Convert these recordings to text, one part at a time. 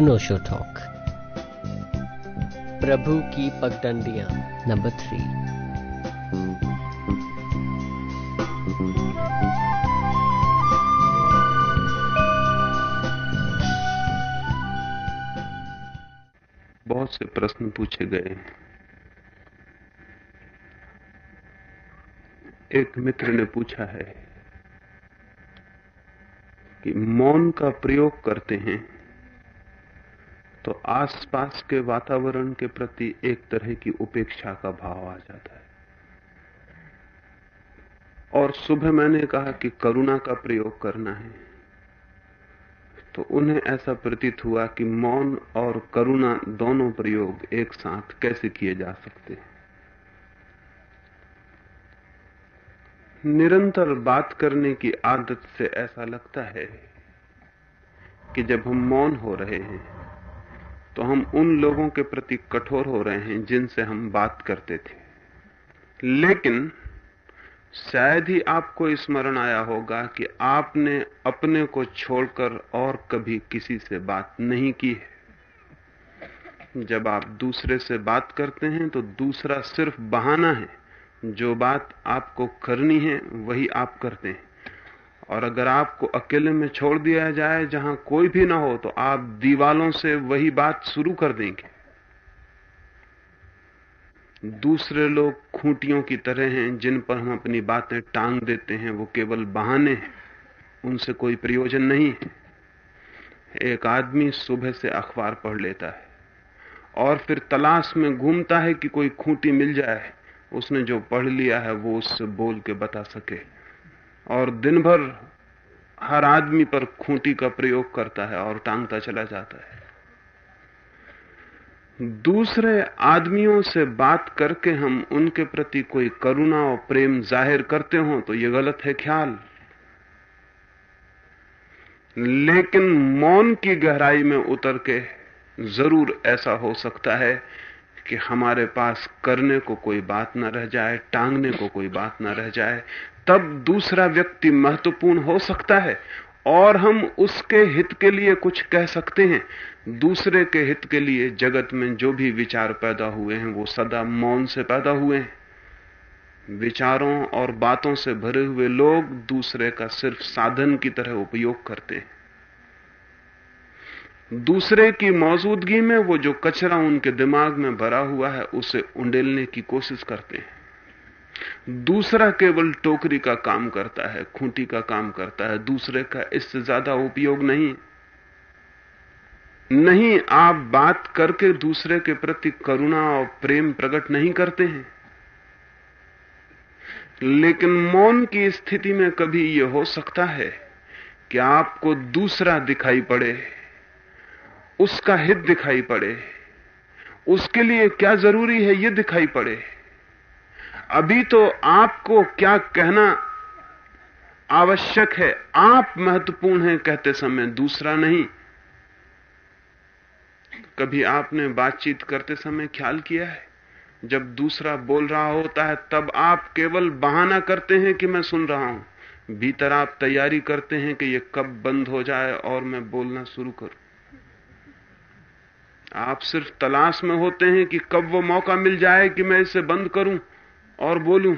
अनोशो talk प्रभु की पगडंडियाँ। Number three बहुत से प्रश्न पूछे गए। एक मित्र ने पूछा है कि मौन का प्रयोग करते हैं तो आसपास के वातावरण के प्रति एक तरह की उपेक्षा का भाव आ जाता है। और सुबह मैंने कहा कि करुणा का प्रयोग करना है। तो उन्हें ऐसा प्रतीत हुआ कि मौन और करुणा दोनों प्रयोग एक साथ कैसे किए जा सकते हैं। निरंतर बात करने की आदत से ऐसा लगता है कि जब हम मौन हो रहे हैं तो हम उन लोगों के प्रति कठोर हो रहे हैं जिनसे हम बात करते थे। लेकिन शायद ही आपको स्मरण आया होगा कि आपने अपने को छोड़कर और कभी किसी से बात नहीं की है। जब आप दूसरे से बात करते हैं तो दूसरा सिर्फ़ बहाना है। जो बात आपको करनी है, वही आप करते हैं। और अगर आपको अकेले में छोड़ दिया जाए, जहाँ कोई भी ना हो तो आप दीवालों से वही बात शुरू कर देंगे। दूसरे लोग खूंटियों की तरह हैं, जिन पर हम अपनी बातें टांग देते हैं, वो केवल बहाने हैं। उनसे कोई प्रयोजन नहीं है। एक आदमी सुबह से अखबार पढ़ लेता है, और फिर तलाश में घूमता है कि कोई खूंटी मिल जाए। उसने जो पढ़ लिया है, वो उससे बोल के बता सके। और दिन भर हर आदमी पर खूंटी का प्रयोग करता है और टांगता चला जाता है। दूसरे आदमियों से बात करके हम उनके प्रति कोई करुणा और प्रेम ज़ाहिर करते हो तो यह गलत है ख्याल। लेकिन मौन की गहराई में उतर के ज़रूर ऐसा हो सकता है कि हमारे पास करने को कोई बात न रह जाए, टांगने को कोई बात न रह जाए तब दूसरा व्यक्ति महत्वपूर्ण हो सकता है और हम उसके हित के लिए कुछ कह सकते हैं। दूसरे के हित के लिए जगत में जो भी विचार पैदा हुए हैं, वो सदा मौन से पैदा हुए हैं। विचारों और बातों से भरे हुए लोग दूसरे का सिर्फ़ साधन की तरह उपयोग करते हैं। दूसरे की मौजूदगी में वो जो कचरा उनके दिमाग में भरा हुआ है, उसे उंडेलने की कोशिश करते हैं। दूसरा केवल टोकरी का काम करता है, खूंटी का काम करता है, दूसरे का इससे ज़्यादा उपयोग नहीं। नहीं, आप बात करके दूसरे के प्रति करुणा और प्रेम प्रकट नहीं करते हैं। लेकिन मौन की स्थिति में कभी यह हो सकता है कि आपको दूसरा दिखाई पड़े, उसका हित दिखाई पड़े, उसके लिए क्या ज़रूरी है यह दिखाई पड़े। अभी तो आपको क्या कहना आवश्यक है? आप महत्वपूर्ण हैं कहते समय, दूसरा नहीं। कभी आपने बातचीत करते समय ख्याल किया है? जब दूसरा बोल रहा होता है, तब आप केवल बहाना करते हैं कि मैं सुन रहा हूँ। भीतर आप तैयारी करते हैं कि यह कब बंद हो जाए और मैं बोलना शुरू करूँ। आप सिर्फ़ तलाश में होते हैं कि कब वो मौका मिल जाए कि मैं इसे बंद करूँ। और बोलूँ,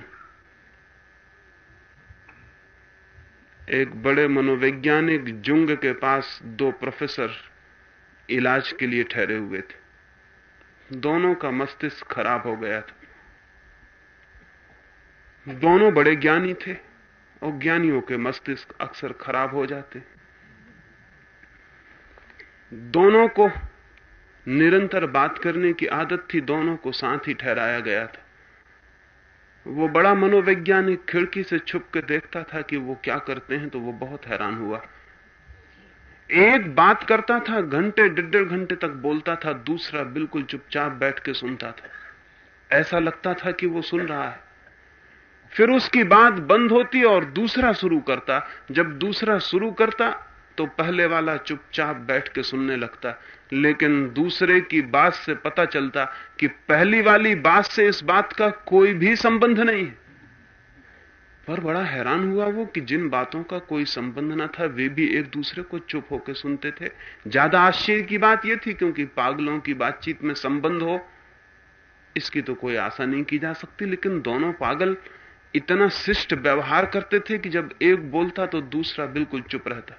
एक बड़े मनोवैज्ञानिक जुंग के पास दो प्रोफेसर इलाज के लिए ठहरे हुए थे। दोनों का मस्तिष्क खराब हो गया था। दोनों बड़े ज्ञानी थे और ज्ञानियों के मस्तिष्क अक्सर खराब हो जाते। दोनों को निरंतर बात करने की आदत थी, दोनों को साथ ही ठहराया गया था। वो बड़ा मनोवैज्ञानिक खिड़की से छुप के देखता था कि वो क्या करते हैं तो वो बहुत हैरान हुआ। एक बात करता था, घंटे, डेढ़ घंटे तक बोलता था, दूसरा बिल्कुल चुपचाप बैठ के सुनता था। ऐसा लगता था कि वो सुन रहा है। फिर उसकी बात बंद होती और दूसरा शुरू करता। जब दूसरा शुरू करता तो पहले वाला चुपचाप बैठ के सुनने लगता, लेकिन दूसरे की बात से पता चलता कि पहली वाली बात से इस बात का कोई भी संबंध नहीं पर बड़ा हैरान हुआ वो कि जिन बातों का कोई संबंध न था, वे भी एक दूसरे को चुप होकर सुनते थे। ज़्यादा आश्चर्य की बात यह थी, क्योंकि पागलों की बातचीत में संबंध हो, इसकी तो कोई आशा नहीं की जा सकती। लेकिन दोनों पागल इतना शिष्ट व्यवहार करते थे कि जब एक बोलता तो दूसरा बिल्कुल चुप रहता।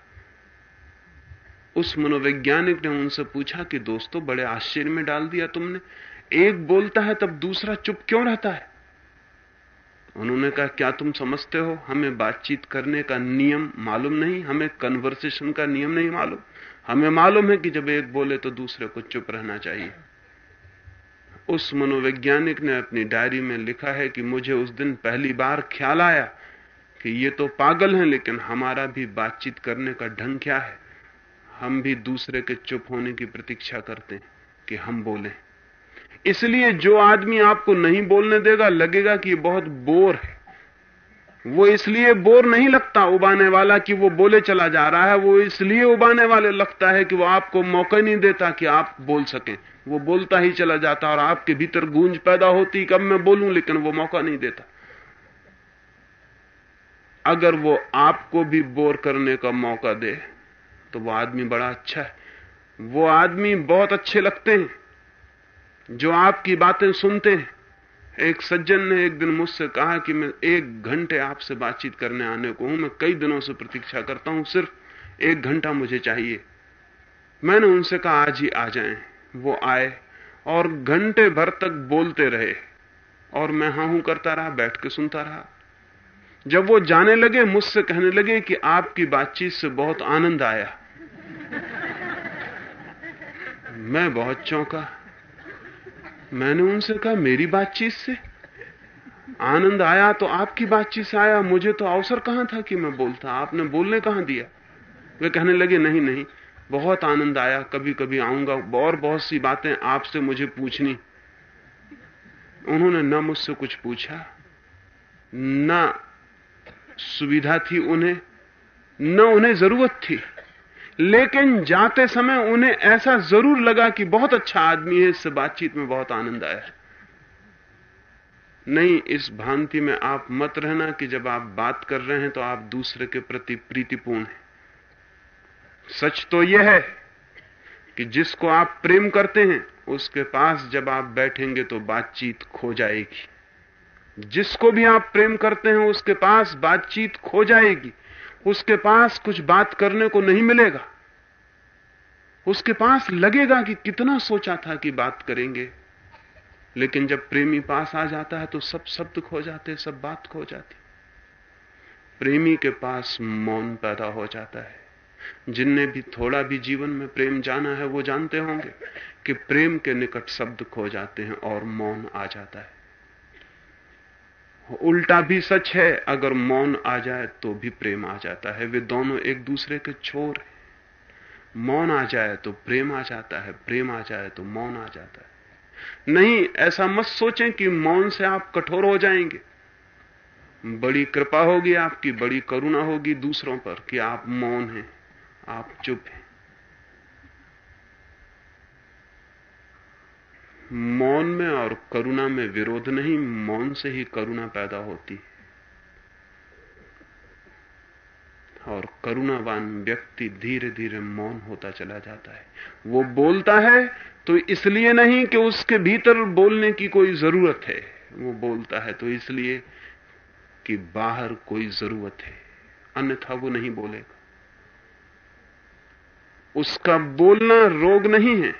उस मनोवैज्ञानिक ने उनसे पूछा कि दोस्तों, बड़े आश्चर्य में डाल दिया तुमने। एक बोलता है, तब दूसरा चुप क्यों रहता है? उन्होंने कहा, क्या तुम समझते हो? हमें बातचीत करने का नियम मालूम नहीं, हमें कन्वर्सेशन का नियम नहीं मालूम। हमें मालूम है कि जब एक बोले तो दूसरे को चुप रहना चाहिए। उस मनोवैज्ञानिक ने अपनी डायरी में लिखा है कि मुझे उस दिन पहली बार ख्याल आया कि ये तो पागल हैं, लेकिन हमारा भी बातचीत करने का ढंग क्या है? हम भी दूसरे के चुप होने की प्रतीक्षा करते हैं कि हम बोलें। इसलिए जो आदमी आपको नहीं बोलने देगा, लगेगा कि बहुत बोर है। वो इसलिए बोर नहीं लगता उबाने वाला कि वो बोले चला जा रहा है। वो इसलिए उबाने वाले लगता है कि वो आपको मौका नहीं देता कि आप बोल सकें। वो बोलता ही चला जाता और आपके भीतर गूंज पैदा होती, कब मैं बोलूँ, लेकिन वो मौका नहीं देता। अगर वो आपको भी बोर करने का मौका दे तो वो आदमी बड़ा अच्छा है। वो आदमी बहुत अच्छे लगते हैं। जो आपकी बातें सुनते हैं। एक सज्जन ने एक दिन मुझसे कहा कि मैं एक घंटे आपसे बातचीत करने आने को हूँ। मैं कई दिनों से प्रतीक्षा करता हूँ। सिर्फ़ एक घंटा मुझे चाहिए। मैंने उनसे कहा, आज ही आ जाएँ। वो आए और घंटे भर तक बोलते रहे। और मैं हा हूँ करता रहा, बैठ के सुनता रहा। जब वो जाने लगे, मुझसे कहने लगे कि आपकी बातचीत से बहुत आनंद आया। मैं बहुत चौंका। मैंने उनसे कहा, मेरी बातचीत से? आनंद आया तो आपकी बातचीत से आया। मुझे तो अवसर कहाँ था कि मैं बोलता? आपने बोलने कहाँ दिया? वे कहने लगे, नहीं नहीं, बहुत आनंद आया। कभी कभी आऊँगा। और बहुत सी बातें आपसे मुझे पूछनी। उन्होंने न मुझसे कुछ पूछा, न सुविधा थी उन्हें, न उन्हें ज़रूरत थी। लेकिन जाते समय उन्हें ऐसा ज़रूर लगा कि बहुत अच्छा आदमी है, इससे बातचीत में बहुत आनंद आया नहीं, इस भांति में आप मत रहना कि जब आप बात कर रहे हैं तो आप दूसरे के प्रति प्रीतिपूर्ण हैं। सच तो यह है कि जिसको आप प्रेम करते हैं, उसके पास जब आप बैठेंगे तो बातचीत खो जाएगी। जिसको भी आप प्रेम करते हैं, उसके पास बातचीत खो जाएगी। उसके पास कुछ बात करने को नहीं मिलेगा। उसके पास लगेगा कि कितना सोचा था कि बात करेंगे। लेकिन जब प्रेमी पास आ जाता है तो सब शब्द खो जाते, सब बात खो जाती। प्रेमी के पास मौन पैदा हो जाता है। जिनने भी थोड़ा भी जीवन में प्रेम जाना है, वो जानते होंगे कि प्रेम के निकट शब्द खो जाते हैं और मौन आ जाता है। उल्टा भी सच है, अगर मौन आ जाए तो भी प्रेम आ जाता है। वे दोनों एक दूसरे के छोर हैं। मौन आ जाए तो प्रेम आ जाता है, प्रेम आ जाए तो मौन आ जाता है। नहीं, ऐसा मत सोचें कि मौन से आप कठोर हो जाएँगे। बड़ी कृपा होगी आपकी, बड़ी करुणा होगी दूसरों पर कि आप मौन हैं, आप चुप हैं। मौन में और करुणा में विरोध नहीं, मौन से ही करुणा पैदा होती। और करुणावान व्यक्ति धीरे धीरे मौन होता चला जाता है। वो बोलता है तो इसलिए नहीं कि उसके भीतर बोलने की कोई ज़रूरत है। वो बोलता है तो इसलिए कि बाहर कोई ज़रूरत है। अन्यथा वो नहीं बोलेगा। उसका बोलना रोग नहीं है।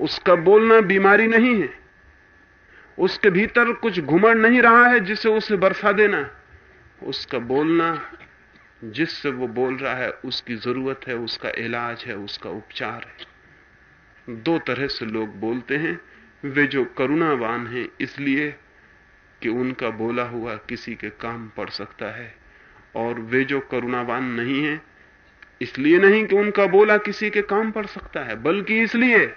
उसका बोलना बीमारी नहीं है। उसके भीतर कुछ घुमड़ नहीं रहा है जिसे उसे बरसा देना। उसका बोलना, जिससे वो बोल रहा है, उसकी ज़रूरत है, उसका इलाज है, उसका उपचार है। दो तरह से लोग बोलते हैं, वे जो करुणावान हैं, इसलिए कि उनका बोला हुआ किसी के काम पड़ सकता है, और वे जो करुणावान नहीं है, इसलिए नहीं कि उनका बोला किसी के काम पड़ सकता है, बल्कि इसलिए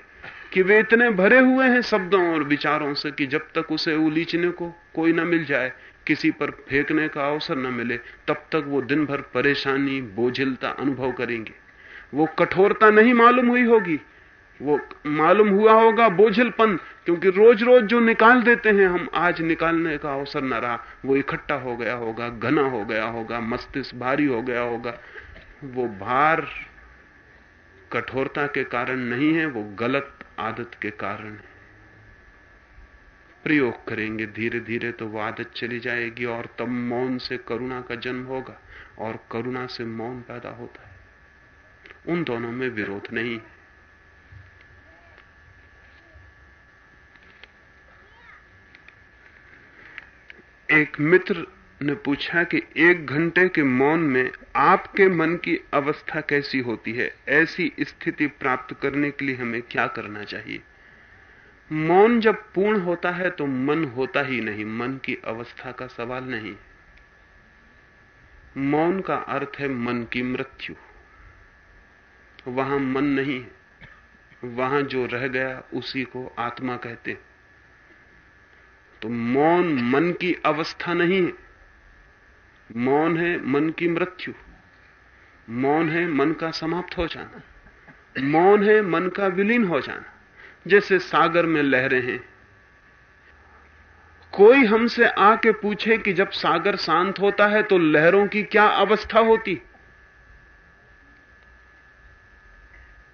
कि वे इतने भरे हुए हैं शब्दों और विचारों से कि जब तक उसे उलीचने को कोई ना मिल जाए, किसी पर फेंकने का अवसर न मिले, तब तक वो दिन भर परेशानी, बोझिलता अनुभव करेंगे। वो कठोरता नहीं मालूम हुई होगी। वो मालूम हुआ होगा बोझलपन, क्योंकि रोज रोज जो निकाल देते हैं हम, आज निकालने का अवसर न रहा। वो इकट्ठा हो गया होगा, घना हो गया होगा, मस्तिष्क भारी हो गया होगा। वो भार कठोरता के कारण नहीं है, वो गलत आदत के कारण। प्रयोग करेंगे धीरे धीरे तो वो आदत चली जाएगी और तब मौन से करुणा का जन्म होगा और करुणा से मौन पैदा होता है। उन दोनों में विरोध नहीं। है एक मित्र ने पूछा कि एक घंटे के मौन में आपके मन की अवस्था कैसी होती है? ऐसी स्थिति प्राप्त करने के लिए हमें क्या करना चाहिए? मौन जब पूर्ण होता है तो मन होता ही नहीं। मन की अवस्था का सवाल नहीं। मौन का अर्थ है मन की मृत्यु। वहाँ मन नहीं है। वहाँ जो रह गया, उसी को आत्मा कहते हैं। तो मौन मन की अवस्था नहीं है। मौन है मन की मृत्यु। मौन है मन का समाप्त हो जाना। मौन है मन का विलीन हो जाना। जैसे सागर में लहरें हैं। कोई हमसे आके पूछे कि जब सागर शांत होता है तो लहरों की क्या अवस्था होती?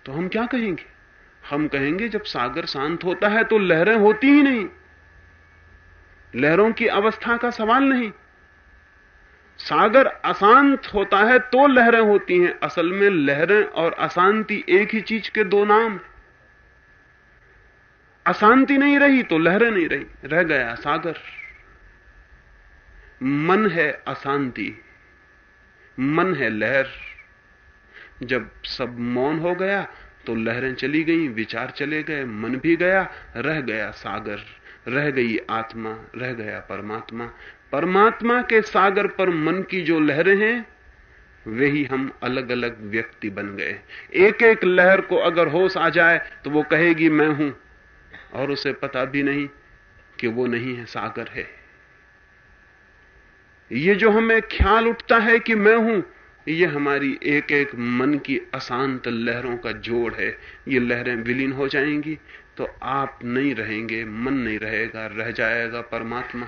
तो हम क्या कहेंगे? हम कहेंगे जब सागर शांत होता है तो लहरें होती ही नहीं। लहरों की अवस्था का सवाल नहीं। सागर अशांत होता है तो लहरें होती हैं। असल में लहरें और अशांति एक ही चीज़ के दो नाम अशांति नहीं रही तो लहरें नहीं रही। रह गया सागर। मन है अशांति। मन है लहर। जब सब मौन हो गया तो लहरें चली गई, विचार चले गए, मन भी गया, रह गया सागर। रह गई आत्मा, रह गया परमात्मा। परमात्मा के सागर पर मन की जो लहरें हैं वे ही हम अलग अलग व्यक्ति बन गए। एक एक लहर को अगर होश आ जाए तो वो कहेगी, मैं हूँ। और उसे पता भी नहीं कि वो नहीं है, सागर है। ये जो हमें ख्याल उठता है कि मैं हूँ, ये हमारी एक एक मन की अशांत लहरों का जोड़ है। ये लहरें विलीन हो जाएँगी तो आप नहीं रहेंगे, मन नहीं रहेगा, रह जाएगा परमात्मा।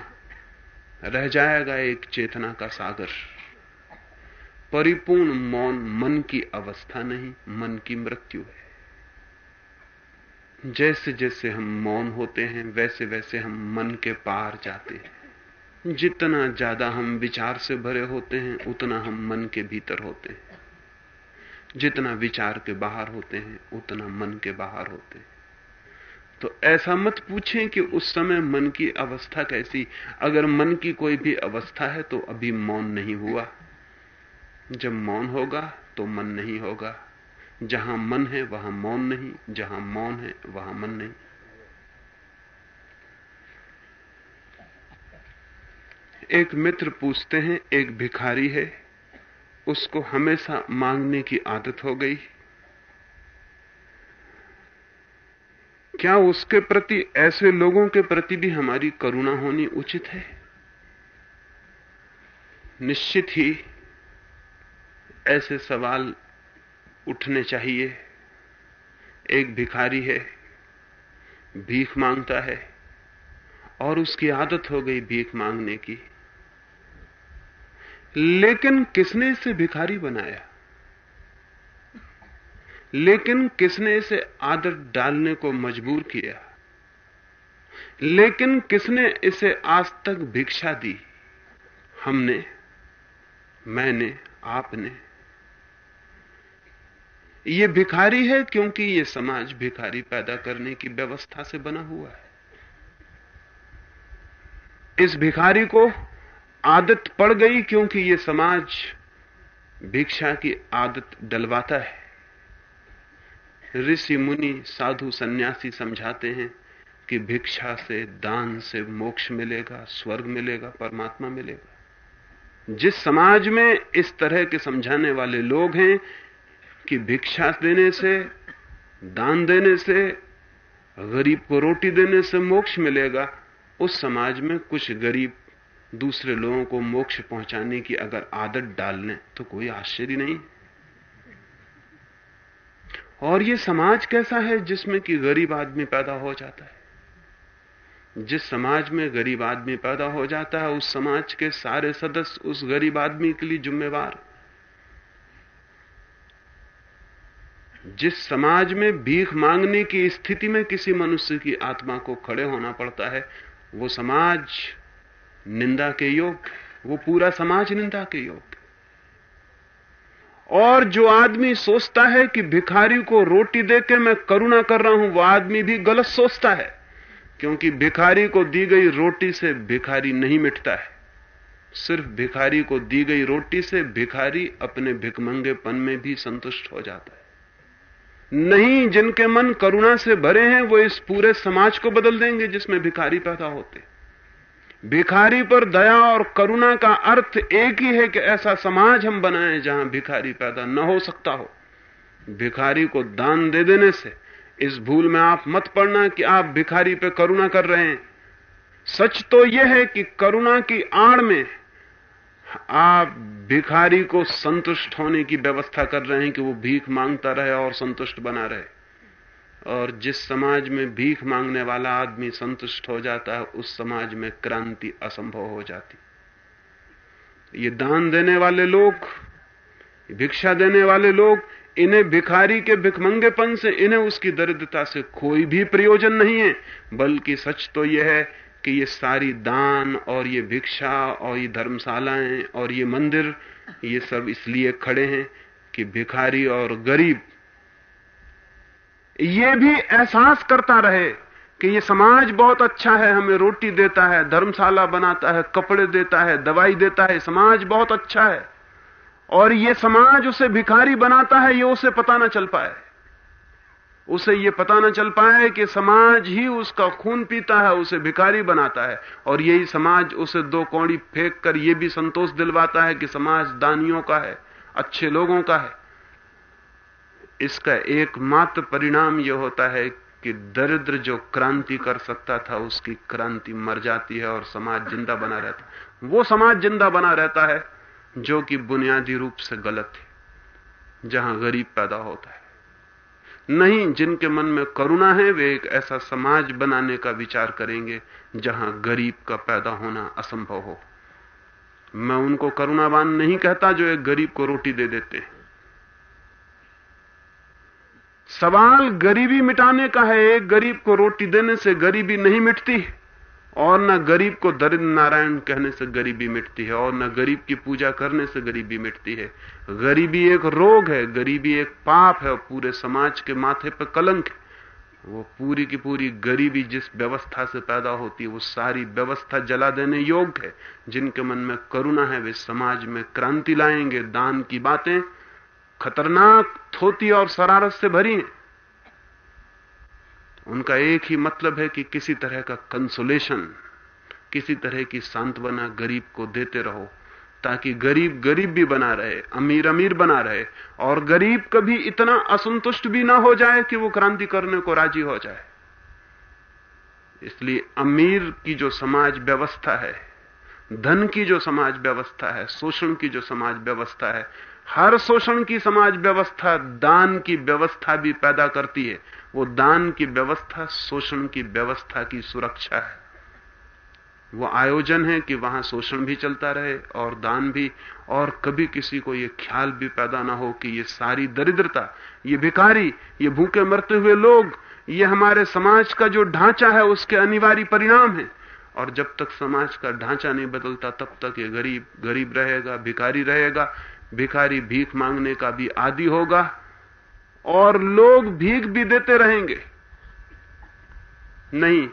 रह जाएगा एक चेतना का सागर। परिपूर्ण मौन मन की अवस्था नहीं, मन की मृत्यु है। जैसे जैसे हम मौन होते हैं, वैसे वैसे हम मन के पार जाते हैं। जितना ज़्यादा हम विचार से भरे होते हैं, उतना हम मन के भीतर होते हैं। जितना विचार के बाहर होते हैं, उतना मन के बाहर होते हैं। तो ऐसा मत पूछें कि उस समय मन की अवस्था कैसी। अगर मन की कोई भी अवस्था है तो अभी मौन नहीं हुआ। जब मौन होगा तो मन नहीं होगा। जहाँ मन है, वहाँ मौन नहीं। जहाँ मौन है, वहाँ मन नहीं। एक मित्र पूछते हैं, एक भिखारी है, उसको हमेशा मांगने की आदत हो गई। क्या उसके प्रति, ऐसे लोगों के प्रति भी हमारी करुणा होनी उचित है? निश्चित ही ऐसे सवाल उठने चाहिए। एक भिखारी है, भीख माँगता है, और उसकी आदत हो गई भीख मांगने की। लेकिन किसने इसे भिखारी बनाया? लेकिन किसने इसे आदत डालने को मजबूर किया? लेकिन किसने इसे आज तक भिक्षा दी? हमने, मैंने, आपने। ये भिखारी है क्योंकि ये समाज भिखारी पैदा करने की व्यवस्था से बना हुआ है। इस भिखारी को आदत पड़ गई क्योंकि ये समाज भिक्षा की आदत डलवाता है। ऋषि मुनि साधु सन्यासी समझाते हैं कि भिक्षा से, दान से मोक्ष मिलेगा, स्वर्ग मिलेगा, परमात्मा मिलेगा। जिस समाज में इस तरह के समझाने वाले लोग हैं कि भिक्षा देने से, दान देने से, गरीब को रोटी देने से मोक्ष मिलेगा, उस समाज में कुछ गरीब दूसरे लोगों को मोक्ष पहुँचाने की अगर आदत डाल लें तो कोई आश्चर्य नहीं। और ये समाज कैसा है जिसमें कि गरीब आदमी पैदा हो जाता है? जिस समाज में गरीब आदमी पैदा हो जाता है, उस समाज के सारे सदस्य उस गरीब आदमी के लिए जिम्मेवार जिस समाज में भीख मांगने की स्थिति में किसी मनुष्य की आत्मा को खड़े होना पड़ता है, वो समाज निंदा के योग वो पूरा समाज निंदा के योग और जो आदमी सोचता है कि भिखारी को रोटी देके मैं करुणा कर रहा हूँ, वो आदमी भी गलत सोचता है। क्योंकि भिखारी को दी गई रोटी से भिखारी नहीं मिटता है। सिर्फ़ भिखारी को दी गई रोटी से भिखारी अपने भिकमंगेपन में भी संतुष्ट हो जाता है। नहीं जिनके मन करुणा से भरे हैं, वो इस पूरे समाज को बदल देंगे जिसमें भिखारी पैदा होते भिखारी पर दया और करुणा का अर्थ एक ही है कि ऐसा समाज हम बनाएँ जहाँ भिखारी पैदा न हो सकता हो। भिखारी को दान दे देने से इस भूल में आप मत पड़ना कि आप भिखारी पे करुणा कर रहे हैं। सच तो यह है कि करुणा की आड़ में आप भिखारी को संतुष्ट होने की व्यवस्था कर रहे हैं कि वो भीख माँगता रहे और संतुष्ट बना रहे। और जिस समाज में भीख मांगने वाला आदमी संतुष्ट हो जाता है, उस समाज में क्रांति असंभव हो जाती। ये दान देने वाले लोग भिक्षा देने वाले लोग, इन्हें भिखारी के भिकमंगेपन से, इन्हें उसकी दरिद्रता से कोई भी प्रयोजन नहीं है। बल्कि सच तो यह है कि ये सारी दान और ये भिक्षा और ये धर्मशालाएँ और ये मंदिर, ये सब इसलिए खड़े हैं कि भिखारी और गरीब ये भी एहसास करता रहे कि ये समाज बहुत अच्छा है, हमें रोटी देता है, धर्मशाला बनाता है, कपड़े देता है, दवाई देता है समाज बहुत अच्छा है। और ये समाज उसे भिखारी बनाता है, ये उसे पता ना चल पाए। उसे ये पता ना चल पाए कि समाज ही उसका खून पीता है, उसे भिखारी बनाता है। और यही समाज उसे दो कौड़ी फेंक कर यह भी संतोष दिलवाता है कि समाज दानियों का है, अच्छे लोगों का है। इसका एकमात्र परिणाम यह होता है कि दरिद्र जो क्रांति कर सकता था, उसकी क्रांति मर जाती है और समाज ज़िंदा बना रहता वो समाज ज़िंदा बना रहता है जो कि बुनियादी रूप से गलत है, जहाँ गरीब पैदा होता है। नहीं, जिनके मन में करुणा है, वे एक ऐसा समाज बनाने का विचार करेंगे, जहाँ गरीब का पैदा होना असंभव हो। मैं उनको करुणावान नहीं कहता जो एक गरीब को रोटी दे देते सवाल गरीबी मिटाने का है, एक गरीब को रोटी देने से गरीबी नहीं मिटती और न गरीब को दरिद्र नारायण कहने से गरीबी मिटती है, और न गरीब की पूजा करने से गरीबी मिटती है। गरीबी एक रोग है, गरीबी एक पाप है, और पूरे समाज के माथे पर कलंक है। वो पूरी की पूरी गरीबी जिस व्यवस्था से पैदा होती है, वो सारी व्यवस्था जला देने योग्य है। जिनके मन में करुणा है, वे समाज में क्रांति लाएँगे, दान की बातें खतरनाक थोती और शरारत से भरी हैं। उनका एक ही मतलब है कि किसी तरह का कंसोलेशन किसी तरह की सांत्वना गरीब को देते रहो, ताकि गरीब गरीब भी बना रहे, अमीर अमीर बना रहे, और गरीब कभी इतना असंतुष्ट भी ना हो जाए कि वो क्रांति करने को राज़ी हो जाए। इसलिए अमीर की जो समाज व्यवस्था है, धन की जो समाज व्यवस्था है, शोषण की जो समाज व्यवस्था है हर शोषण की समाज व्यवस्था दान की व्यवस्था भी पैदा करती है। वो दान की व्यवस्था, शोषण की व्यवस्था की सुरक्षा है। वो आयोजन है कि वहाँ शोषण भी चलता रहे और दान भी, और कभी किसी को ये ख्याल भी पैदा ना हो कि ये सारी दरिद्रता, ये भिकारी ये भूखे मरते हुए लोग, ये हमारे समाज का जो ढांचा है, उसके अनिवार्य परिणाम है। और जब तक समाज का ढांचा नहीं बदलता, तब तक ये गरीब गरीब रहेगा भिकारी रहेगा भिखारी भीख मांगने का भी आदि होगा और लोग भीख भी देते रहेंगे। नहीं,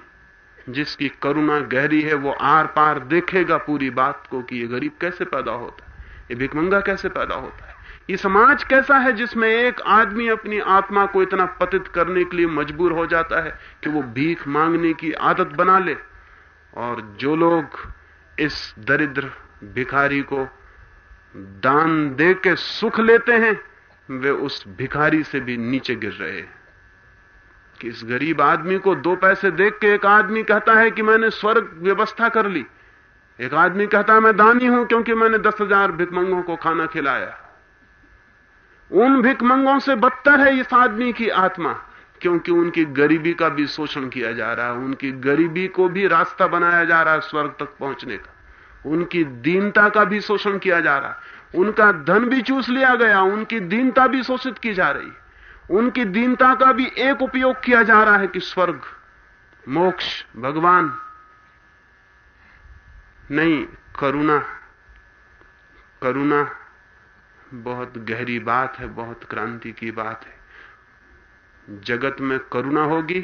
जिसकी करुणा गहरी है, वो आर पार देखेगा पूरी बात को कि ये गरीब कैसे पैदा होता है, ये भिकमंगा कैसे पैदा होता है। ये समाज कैसा है जिसमें एक आदमी अपनी आत्मा को इतना पतित करने के लिए मजबूर हो जाता है कि वो भीख मांगने की आदत बना ले? और जो लोग इस दरिद्र भिखारी को दान दे के सुख लेते हैं, वे उस भिखारी से भी नीचे गिर रहे हैं। कि इस गरीब आदमी को दो पैसे देख के एक आदमी कहता है कि मैंने स्वर्ग व्यवस्था कर ली। एक आदमी कहता है, मैं दानी हूँ क्योंकि मैंने दस हज़ार भिकमंगों को खाना खिलाया। उन भिकमंगों से बदतर है इस आदमी की आत्मा, क्योंकि उनकी गरीबी का भी शोषण किया जा रहा है। उनकी गरीबी को भी रास्ता बनाया जा रहा है स्वर्ग तक पहुँचने का। उनकी दीनता का भी शोषण किया जा रहा उनका धन भी चूस लिया गया, उनकी दीनता भी शोषित की जा रही उनकी दीनता का भी एक उपयोग किया जा रहा है कि स्वर्ग, मोक्ष, भगवान, नहीं, करुणा। करुणा बहुत गहरी बात है, बहुत क्रांति की बात है। जगत में करुणा होगी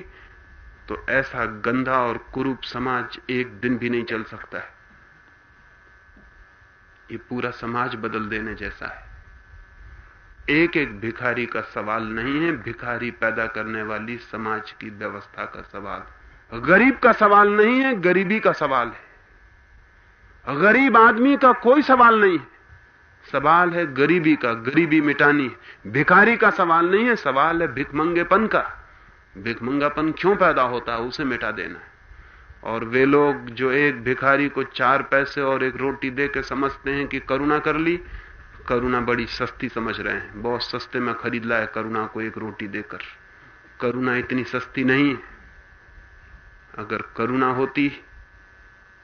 तो ऐसा गंदा और कुरूप समाज एक दिन भी नहीं चल सकता है। ये पूरा समाज बदल देने जैसा है। एक एक भिखारी का सवाल नहीं है, भिखारी पैदा करने वाली समाज की व्यवस्था का सवाल। गरीब का सवाल नहीं है, गरीबी का सवाल है। गरीब आदमी का कोई सवाल नहीं है। सवाल है गरीबी का, गरीबी मिटानी। भिखारी का सवाल नहीं है, सवाल है भिकमंगेपन का। भिकमंगापन क्यों पैदा होता है, उसे मिटा देना है। और वे लोग जो एक भिखारी को चार पैसे और एक रोटी दे के समझते हैं कि करुणा कर ली, करुणा बड़ी सस्ती समझ रहे हैं। बहुत सस्ते में खरीद लाए करुणा को एक रोटी देकर। करुणा इतनी सस्ती नहीं। अगर करुणा होती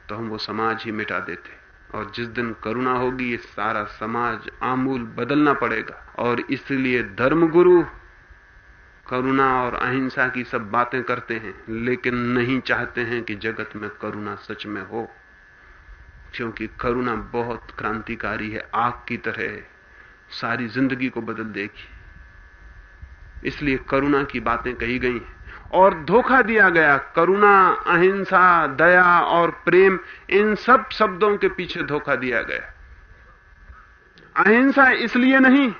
तो हम वो समाज ही मिटा देते। और जिस दिन करुणा होगी, ये सारा समाज आमूल बदलना पड़ेगा। और इसलिए धर्मगुरु करुणा और अहिंसा की सब बातें करते हैं, लेकिन नहीं चाहते हैं कि जगत में करुणा सच में हो, क्योंकि करुणा बहुत क्रांतिकारी है, आग की तरह सारी ज़िंदगी को बदल देगी। इसलिए करुणा की बातें कही गई हैं। और धोखा दिया गया, करुणा, अहिंसा, दया और प्रेम, इन सब शब्दों के पीछे धोखा दिया गया। अहिंसा इसलिए नहीं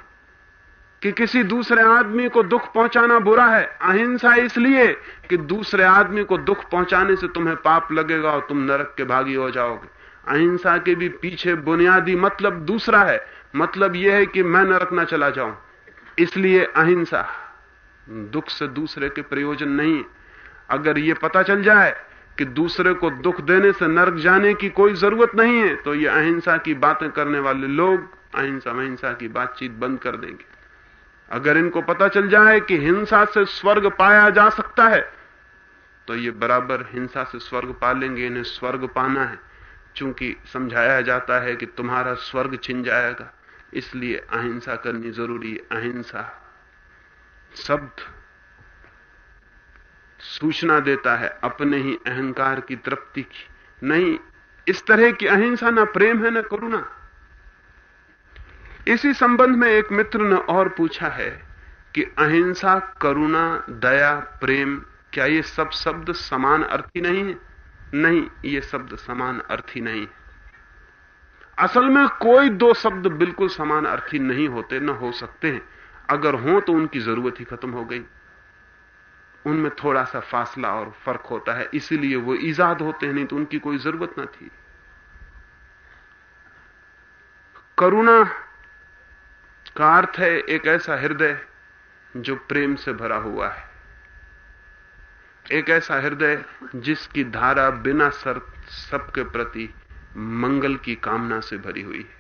कि किसी दूसरे आदमी को दुख पहुंचाना बुरा है, अहिंसा इसलिए कि दूसरे आदमी को दुख पहुँचाने से तुम्हें पाप लगेगा और तुम नरक के भागी हो जाओगे। अहिंसा के भी पीछे बुनियादी मतलब दूसरा है। मतलब यह है कि मैं नरक ना चला जाऊँ। इसलिए अहिंसा दुख से दूसरे के प्रयोजन नहीं अगर ये पता चल जाए कि दूसरे को दुख देने से नरक जाने की कोई ज़रूरत नहीं है तो ये अहिंसा की बातें करने वाले लोग अहिंसा अहिंसा की बातचीत बंद कर देंगे। अगर इनको पता चल जाए कि हिंसा से स्वर्ग पाया जा सकता है तो ये बराबर हिंसा से स्वर्ग पा लेंगे, इन्हें स्वर्ग पाना है। चूँकि समझाया जाता है कि तुम्हारा स्वर्ग छिन जाएगा, इसलिए अहिंसा करनी ज़रूरी है। अहिंसा शब्द सूचना देता है अपने ही अहंकार की तृप्ति की। नहीं, इस तरह की अहिंसा, ना प्रेम है, ना करुणा। इसी संबंध में एक मित्र ने और पूछा है कि अहिंसा, करुणा, दया, प्रेम, क्या ये सब शब्द समान अर्थी नहीं है? नहीं, ये शब्द समान अर्थी नहीं असल में कोई दो शब्द बिल्कुल समान अर्थी नहीं होते, न हो सकते हैं। अगर हो तो उनकी ज़रूरत ही खत्म हो गई। उनमें थोड़ा सा फासला और फ़र्क होता है, इसीलिए वो ईजाद होते हैं, नहीं तो उनकी कोई ज़रूरत ना थी। करुणा का अर्थ है एक ऐसा हृदय जो प्रेम से भरा हुआ है। एक ऐसा हृदय जिसकी धारा बिना शर्त सबके प्रति मंगल की कामना से भरी हुई है।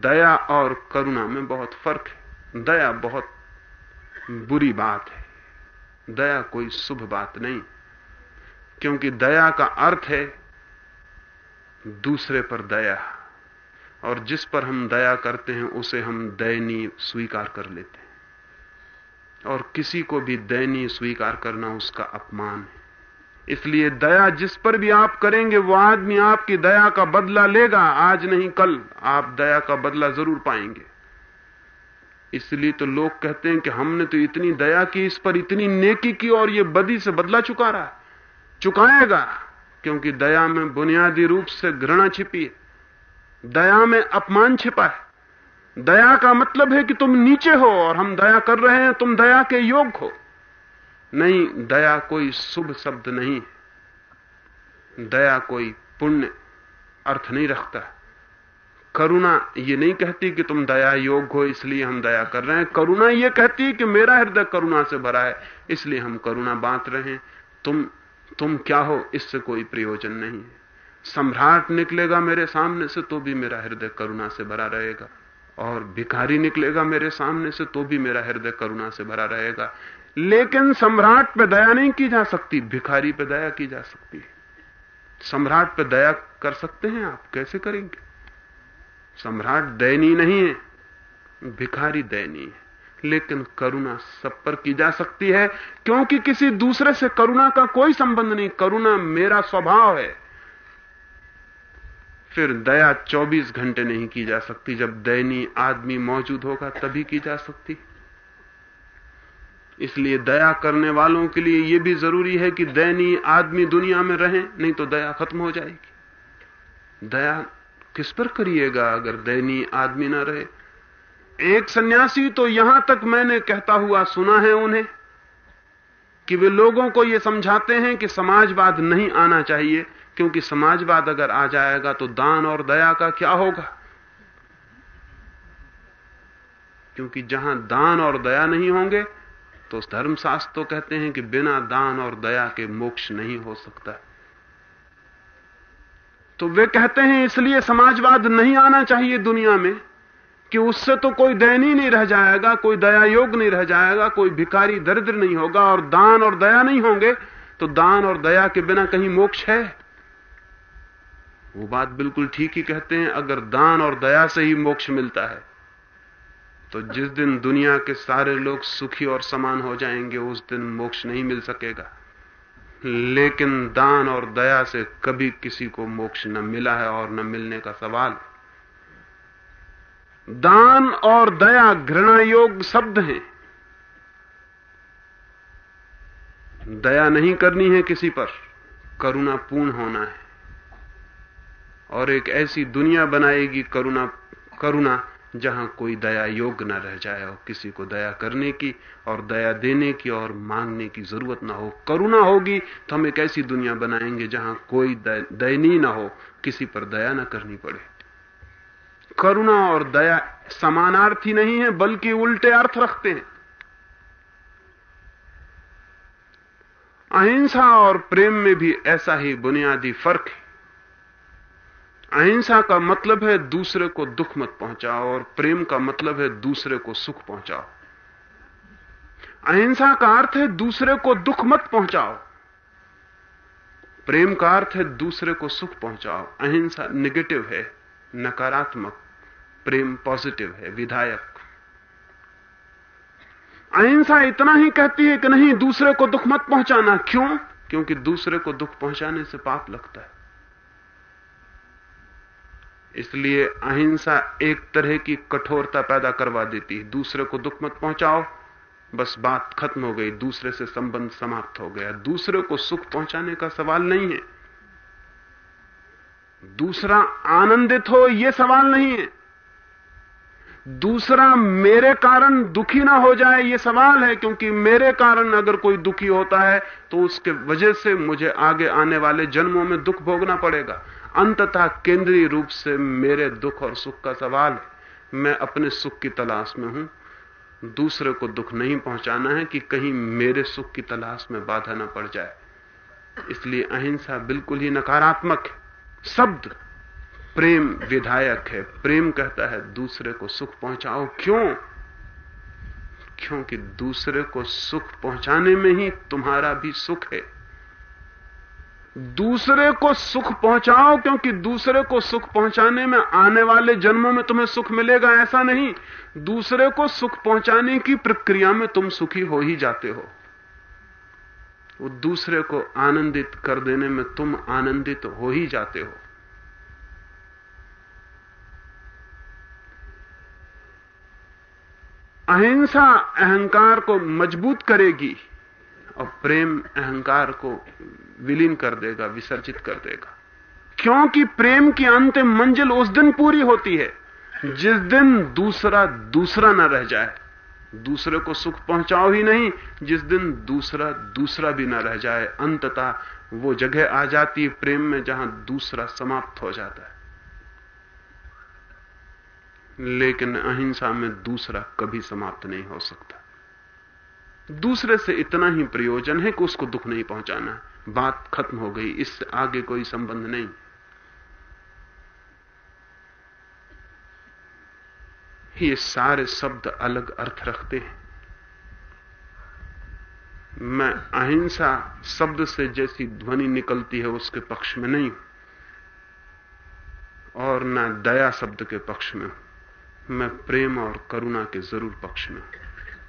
दया और करुणा में बहुत फ़र्क है। दया बहुत बुरी बात है। दया कोई शुभ बात नहीं, क्योंकि दया का अर्थ है दूसरे पर दया। और जिस पर हम दया करते हैं, उसे हम दयनीय स्वीकार कर लेते हैं। और किसी को भी दयनीय स्वीकार करना उसका अपमान है। इसलिए दया जिस पर भी आप करेंगे, वो आदमी आपकी दया का बदला लेगा। आज नहीं, कल आप दया का बदला ज़रूर पाएँगे। इसलिए तो लोग कहते हैं कि हमने तो इतनी दया की, इस पर इतनी नेकी की और ये बदी से बदला चुका रहा चुकाएगा, क्योंकि दया में बुनियादी रूप से घृणा छिपी है। दया में अपमान छिपा है। दया का मतलब है कि तुम नीचे हो और हम दया कर रहे हैं, तुम दया के योग हो। नहीं, दया कोई शुभ शब्द नहीं दया कोई पुण्य अर्थ नहीं रखता करुणा ये नहीं कहती कि तुम दया योग हो, इसलिए हम दया कर रहे हैं। करुणा ये कहती है कि मेरा हृदय करुणा से भरा है, इसलिए हम करुणा बांट रहे हैं। तुम तुम क्या हो, इससे कोई प्रयोजन नहीं है। सम्राट निकलेगा मेरे सामने से तो भी मेरा हृदय करुणा से भरा रहेगा। और भिखारी निकलेगा मेरे सामने से तो भी मेरा हृदय करुणा से भरा रहेगा। लेकिन सम्राट पे दया नहीं की जा सकती, भिखारी पे दया की जा सकती है। सम्राट पे दया कर सकते हैं आप, कैसे करेंगे? सम्राट दयनीय नहीं है, भिखारी दयनीय है। लेकिन करुणा सब पर की जा सकती है, क्योंकि किसी दूसरे से करुणा का कोई संबंध नहीं। करुणा मेरा स्वभाव है। फिर दया 24 घंटे नहीं की जा सकती। जब दयनीय आदमी मौजूद होगा, तभी की जा सकती। इसलिए दया करने वालों के लिए यह भी ज़रूरी है कि दयनीय आदमी दुनिया में रहे, नहीं तो दया खत्म हो जाएगी। दया किस पर करिएगा अगर दयनीय आदमी ना रहे? एक सन्यासी तो यहाँ तक मैंने कहता हुआ सुना है उन्हें कि वे लोगों को यह समझाते हैं कि समाजवाद नहीं आना चाहिए। क्योंकि समाजवाद अगर आ जाएगा तो दान और दया का क्या होगा? क्योंकि जहाँ दान और दया नहीं होंगे तो धर्मशास्त्र तो कहते हैं कि बिना दान और दया के मोक्ष नहीं हो सकता। तो वे कहते हैं, इसलिए समाजवाद नहीं आना चाहिए दुनिया में, कि उससे तो कोई दयनीय नहीं रह जाएगा, कोई दया योग नहीं रह जाएगा, कोई भिकारी दरिद्र नहीं होगा, और दान और दया नहीं होंगे तो दान और दया के बिना कहीं मोक्ष है। वो बात बिल्कुल ठीक ही कहते हैं, अगर दान और दया से ही मोक्ष मिलता है तो जिस दिन दुनिया के सारे लोग सुखी और समान हो जाएँगे, उस दिन मोक्ष नहीं मिल सकेगा। लेकिन दान और दया से कभी किसी को मोक्ष न मिला है और न मिलने का सवाल दान और दया घृणा योग शब्द हैं। दया नहीं करनी है किसी पर करुणा पूर्ण होना है। और एक ऐसी दुनिया बनाएगी करुणा करुणा जहाँ कोई दया योग न रह जाए और किसी को दया करने की और दया देने की और मांगने की ज़रूरत ना हो। करुणा होगी तो हम एक ऐसी दुनिया बनाएँगे जहाँ कोई दयनीय ना हो, किसी पर दया ना करनी पड़े। करुणा और दया समानार्थी नहीं है, बल्कि उल्टे अर्थ रखते हैं। अहिंसा और प्रेम में भी ऐसा ही बुनियादी फ़र्क है। अहिंसा का मतलब है दूसरे को दुख मत पहुंचाओ और प्रेम का मतलब है दूसरे को सुख पहुंचाओ। अहिंसा का अर्थ है दूसरे को दुख मत पहुंचाओ। प्रेम का अर्थ है दूसरे को सुख पहुंचाओ। अहिंसा निगेटिव है, नकारात्मक। प्रेम पॉजिटिव है, विधायक। अहिंसा इतना ही कहती है कि नहीं, दूसरे को दुख मत पहुंचाना। क्यों? क्योंकि दूसरे को दुख पहुँचाने से पाप लगता है। इसलिए अहिंसा एक तरह की कठोरता पैदा करवा देती है। दूसरे को दुख मत पहुंचाओ, बस बात खत्म हो गई, दूसरे से संबंध समाप्त हो गया। दूसरे को सुख पहुँचाने का सवाल नहीं है। दूसरा आनंदित हो यह सवाल नहीं है। दूसरा मेरे कारण दुखी ना हो जाए यह सवाल है, क्योंकि मेरे कारण अगर कोई दुखी होता है तो उसके वजह से मुझे आगे आने वाले जन्मों में दुख भोगना पड़ेगा। अंततः केंद्रीय रूप से मेरे दुख और सुख का सवाल मैं अपने सुख की तलाश में हूँ। दूसरे को दुख नहीं पहुंचाना है कि कहीं मेरे सुख की तलाश में बाधा ना पड़ जाए। इसलिए अहिंसा बिल्कुल ही नकारात्मक है। शब्द प्रेम विधायक है। प्रेम कहता है, दूसरे को सुख पहुंचाओ। क्यों? क्योंकि दूसरे को सुख पहुँचाने में ही तुम्हारा भी सुख है। दूसरे को सुख पहुंचाओ, क्योंकि दूसरे को सुख पहुँचाने में आने वाले जन्मों में तुम्हें सुख मिलेगा, ऐसा नहीं। दूसरे को सुख पहुँचाने की प्रक्रिया में तुम सुखी हो ही जाते हो। वो दूसरे को आनंदित कर देने में तुम आनंदित हो ही जाते हो। अहिंसा अहंकार को मज़बूत करेगी। और प्रेम अहंकार को विलीन कर देगा, विसर्जित कर देगा। क्योंकि प्रेम की अंतिम मंजिल उस दिन पूरी होती है, जिस दिन दूसरा दूसरा ना रह जाए। दूसरे को सुख पहुंचाओ ही नहीं, जिस दिन दूसरा दूसरा भी ना रह जाए। अंततः वो जगह आ जाती है प्रेम में जहाँ दूसरा समाप्त हो जाता है। लेकिन अहिंसा में दूसरा कभी समाप्त नहीं हो सकता। दूसरे से इतना ही प्रयोजन है कि उसको दुख नहीं पहुंचाना। बात खत्म हो गई, इससे आगे कोई संबंध नहीं। ये सारे शब्द अलग अर्थ रखते हैं। मैं अहिंसा शब्द से जैसी ध्वनि निकलती है उसके पक्ष में नहीं और न दया शब्द के पक्ष में मैं प्रेम और करुणा के ज़रूर पक्ष में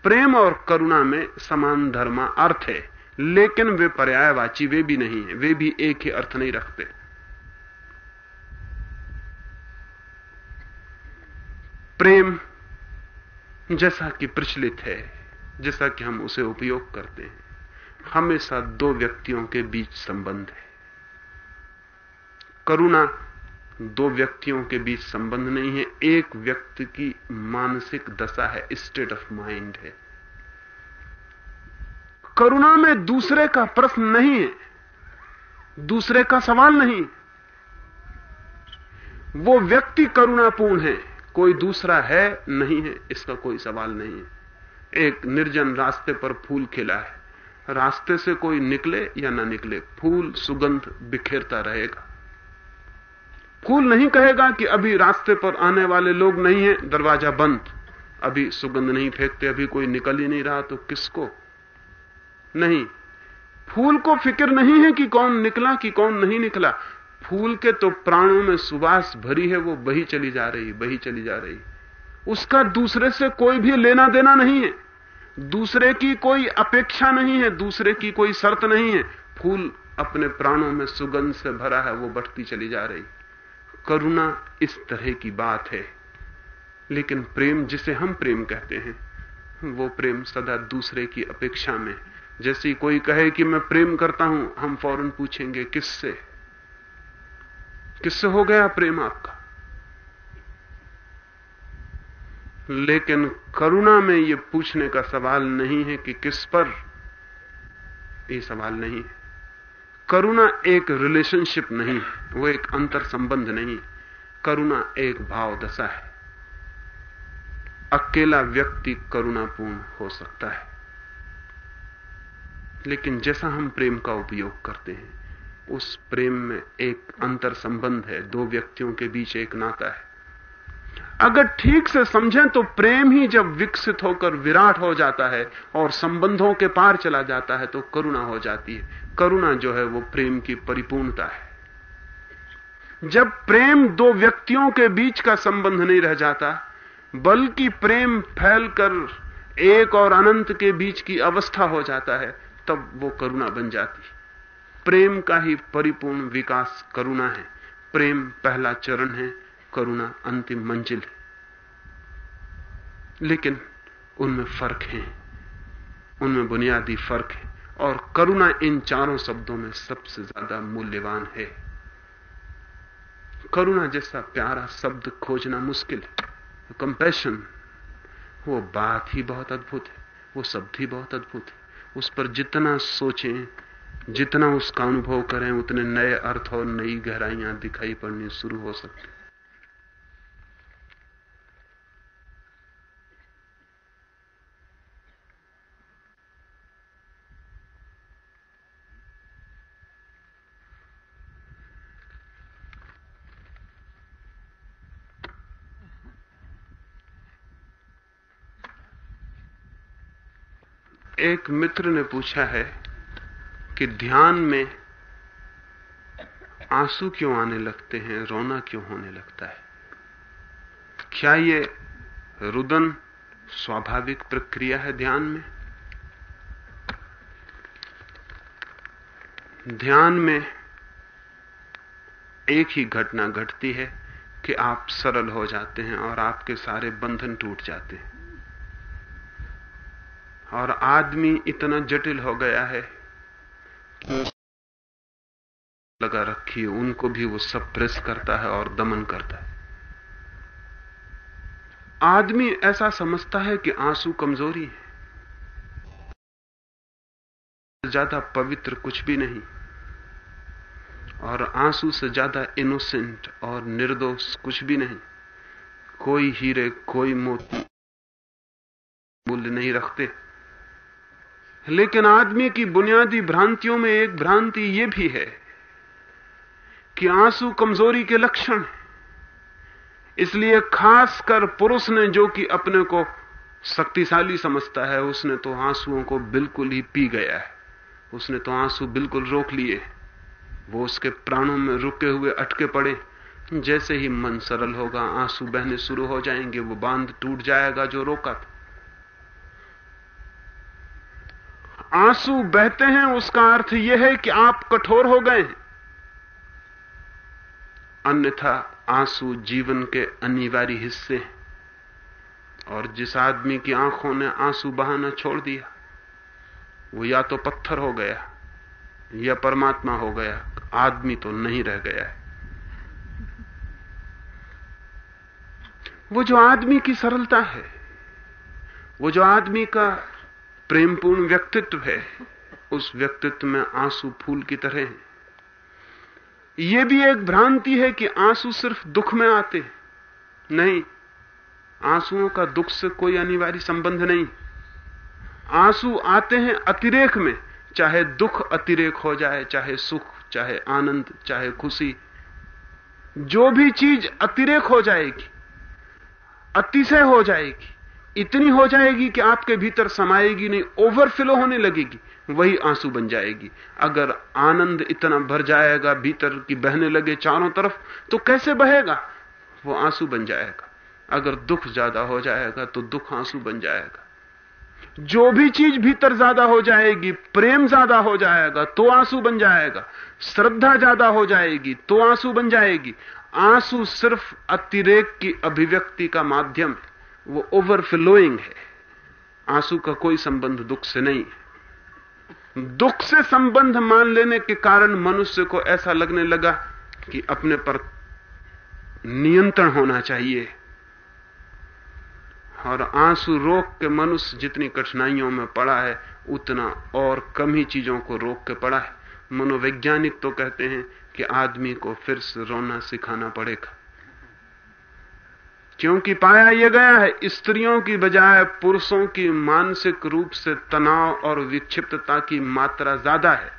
प्रेम और करुणा में समान धर्मा अर्थ है, लेकिन वे पर्यायवाची वे भी नहीं है, वे भी एक ही अर्थ नहीं रखते। प्रेम जैसा कि प्रचलित है, जैसा कि हम उसे उपयोग करते हैं, हमेशा दो व्यक्तियों के बीच संबंध है। करुणा दो व्यक्तियों के बीच संबंध नहीं है, एक व्यक्ति की मानसिक दशा है स्टेट ऑफ़ माइंड है। करुणा में दूसरे का प्रश्न नहीं है, दूसरे का सवाल नहीं। वो व्यक्ति करुणापूर्ण है, कोई दूसरा है नहीं है, इसका कोई सवाल नहीं है। एक निर्जन रास्ते पर फूल खिला है, रास्ते से कोई निकले या ना निकले, फूल सुगंध बिखेरता रहेगा। फूल नहीं कहेगा कि अभी रास्ते पर आने वाले लोग नहीं है, दरवाज़ा बंद। अभी सुगंध नहीं फेंकते, अभी कोई निकल ही नहीं रहा तो किसको? नहीं। फूल को फ़िक्र नहीं है कि कौन निकला, कि कौन नहीं निकला। फूल के तो प्राणों में सुबास भरी है, वो बही चली जा रही, बही चली जा रही। उसका दूसरे से कोई भी लेना देना नहीं है। दूसरे की कोई अपेक्षा नहीं है, दूसरे की कोई शर्त नहीं है। फूल अपने प्राणों में सुगंध से भरा है, वो बढ़ती चली जा रही। करुणा इस तरह की बात है। लेकिन प्रेम जिसे हम प्रेम कहते हैं, वो प्रेम सदा दूसरे की अपेक्षा में। जैसे कोई कहे कि मैं प्रेम करता हूँ, हम फ़ौरन पूछेंगे, किससे? किससे हो गया प्रेम आपका? लेकिन करुणा में यह पूछने का सवाल नहीं है कि किस पर। यह सवाल नहीं है। करुणा एक रिलेशनशिप नहीं है वो एक अंतर संबंध नहीं, करुणा एक भाव दशा है। अकेला व्यक्ति करुणापूर्ण हो सकता है। लेकिन जैसा हम प्रेम का उपयोग करते हैं, उस प्रेम में एक अंतर संबंध है, दो व्यक्तियों के बीच एक नाता है। अगर ठीक से समझें तो प्रेम ही जब विकसित होकर विराट हो जाता है और संबंधों के पार चला जाता है तो करुणा हो जाती है। करुणा जो है वो प्रेम की परिपूर्णता है। जब प्रेम दो व्यक्तियों के बीच का संबंध नहीं रह जाता, बल्कि प्रेम फैलकर एक और अनंत के बीच की अवस्था हो जाता है, तब वो करुणा बन जाती। प्रेम का ही परिपूर्ण विकास करुणा है। प्रेम पहला चरण है, करुणा अंतिम मंजिल है। लेकिन उनमें फ़र्क है, उनमें बुनियादी फ़र्क है। और करुणा इन चारों शब्दों में सबसे ज़्यादा मूल्यवान है। करुणा जैसा प्यारा शब्द खोजना मुश्किल है। कंपैशन वो बात ही बहुत अद्भुत है। वो शब्द ही बहुत अद्भुत है। उस पर जितना सोचें, जितना उसका अनुभव करें, उतने नए अर्थ और नई गहराइयाँ दिखाई पड़नी शुरू हो सकती एक मित्र ने पूछा है कि ध्यान में आँसू क्यों आने लगते हैं, रोना क्यों होने लगता है? क्या ये रुदन स्वाभाविक प्रक्रिया है ध्यान में? ध्यान में एक ही घटना घटती है कि आप सरल हो जाते हैं और आपके सारे बंधन टूट जाते हैं। और आदमी इतना जटिल हो गया है कि लगा रखी है, उनको भी वो सब प्रेस करता है और दमन करता है। आदमी ऐसा समझता है कि आँसू कमज़ोरी है। ज़्यादा पवित्र कुछ भी नहीं। और आँसू से ज़्यादा इनोसेंट और निर्दोष कुछ भी नहीं। कोई हीरे, कोई मोती मूल्य नहीं रखते। लेकिन आदमी की बुनियादी भ्रांतियों में एक भ्रांति यह भी है कि आँसू कमज़ोरी के लक्षण इसलिए खासकर पुरुष ने जो कि अपने को शक्तिशाली समझता है, उसने तो आंसुओं को बिल्कुल ही पी गया है। उसने तो आँसू बिल्कुल रोक लिए वो उसके प्राणों में रुके हुए अटके पड़े जैसे ही मन सरल होगा, आँसू बहने शुरू हो जाएँगे, वो बाँध टूट जाएगा जो रोका था। आँसू बहते हैं, उसका अर्थ यह है कि आप कठोर हो गए हैं। अन्यथा आँसू जीवन के अनिवार्य हिस्से हैं। और जिस आदमी की आँखों ने आँसू बहाना छोड़ दिया, वो या तो पत्थर हो गया, या परमात्मा हो गया, आदमी तो नहीं रह गया है। वो जो आदमी की सरलता है, वो जो आदमी का प्रेमपूर्ण व्यक्तित्व है। उस व्यक्तित्व में आँसू फूल की तरह है। यह भी एक भ्रांति है कि आँसू सिर्फ़ दुख में आते नहीं, आंसुओं का दुख से कोई अनिवार्य संबंध नहीं। आँसू आते हैं अतिरेक में, चाहे दुख अतिरेक हो जाए, चाहे सुख, चाहे आनंद, चाहे खुशी। जो भी चीज़ अतिरेक हो जाएगी, अतिशय हो जाएगी इतनी हो जाएगी कि आपके भीतर समाएगी नहीं ओवरफ्लो होने लगेगी, वही आँसू बन जाएगी। अगर आनंद इतना भर जाएगा, भीतर की बहने लगे चारों तरफ़ तो कैसे बहेगा? वो आँसू बन जाएगा। अगर दुख ज़्यादा हो जाएगा तो दुख आँसू बन जाएगा। जो भी चीज़ भीतर ज़्यादा हो जाएगी, प्रेम ज़्यादा हो जाएगा तो आँसू बन जाएगा। श्रद्धा ज़्यादा हो जाएगी तो आँसू बन जाएगी। आँसू सिर्फ़ अतिरेक की अभिव्यक्ति का माध्यम है। वो ओवरफ्लोइंग है। आँसू का कोई संबंध दुख से नहीं दुख से संबंध मान लेने के कारण मनुष्य को ऐसा लगने लगा कि अपने पर नियंत्रण होना चाहिए। और आँसू रोक के मनुष्य जितनी कठिनाइयों में पड़ा है, उतना और कम ही चीज़ों को रोक के पड़ा है। मनोवैज्ञानिक तो कहते हैं कि आदमी को फिर से रोना सिखाना पड़ेगा। क्योंकि पाया यह गया है, स्त्रियों की बजाय पुरुषों की मानसिक रूप से तनाव और विक्षिप्तता की मात्रा ज़्यादा है।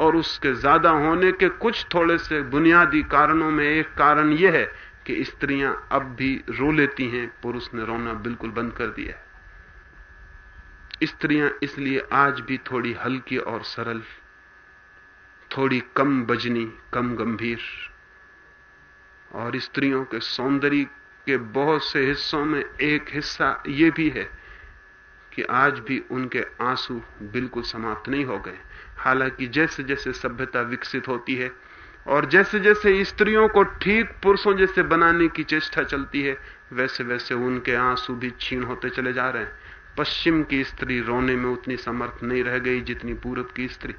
और उसके ज़्यादा होने के कुछ थोड़े से बुनियादी कारणों में एक कारण यह है कि स्त्रियाँ अब भी रो लेती हैं, पुरुष ने रोना बिल्कुल बंद कर दिया है। स्त्रियाँ इसलिए आज भी थोड़ी हल्की और सरल, थोड़ी कम बजनी, कम गंभीर। और स्त्रियों के सौंदर्य के बहुत से हिस्सों में एक हिस्सा यह भी है कि आज भी उनके आँसू बिल्कुल समाप्त नहीं हो गए। हालाँकि जैसे जैसे सभ्यता विकसित होती है और जैसे जैसे स्त्रियों को ठीक पुरुषों जैसे बनाने की चेष्टा चलती है वैसे वैसे उनके आँसू भी छीण होते चले जा रहे हैं। पश्चिम की स्त्री रोने में उतनी समर्थ नहीं रह गई जितनी पूरब की स्त्री।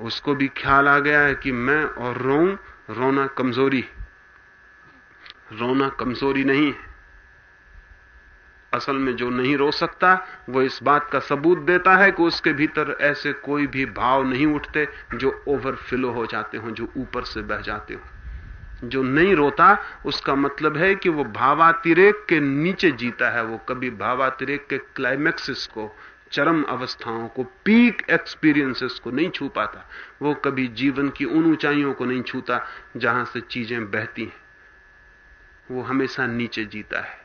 उसको भी ख्याल आ गया है कि मैं और रो रोना कमज़ोरी। रोना कमज़ोरी नहीं है। असल में जो नहीं रो सकता, वो इस बात का सबूत देता है कि उसके भीतर ऐसे कोई भी भाव नहीं उठते जो ओवरफ्लो हो जाते हो, जो ऊपर से बह जाते हो। जो नहीं रोता, उसका मतलब है कि वो भावातिरेक के नीचे जीता है। वो कभी भावातिरेक के क्लाइमेक्सिस को, चरम अवस्थाओं को पीक एक्सपीरियंसेस को नहीं छू पाता। वो कभी जीवन की उन ऊंचाइयों को नहीं छूता जहाँ से चीज़ें बहती हैं। वो हमेशा नीचे जीता है।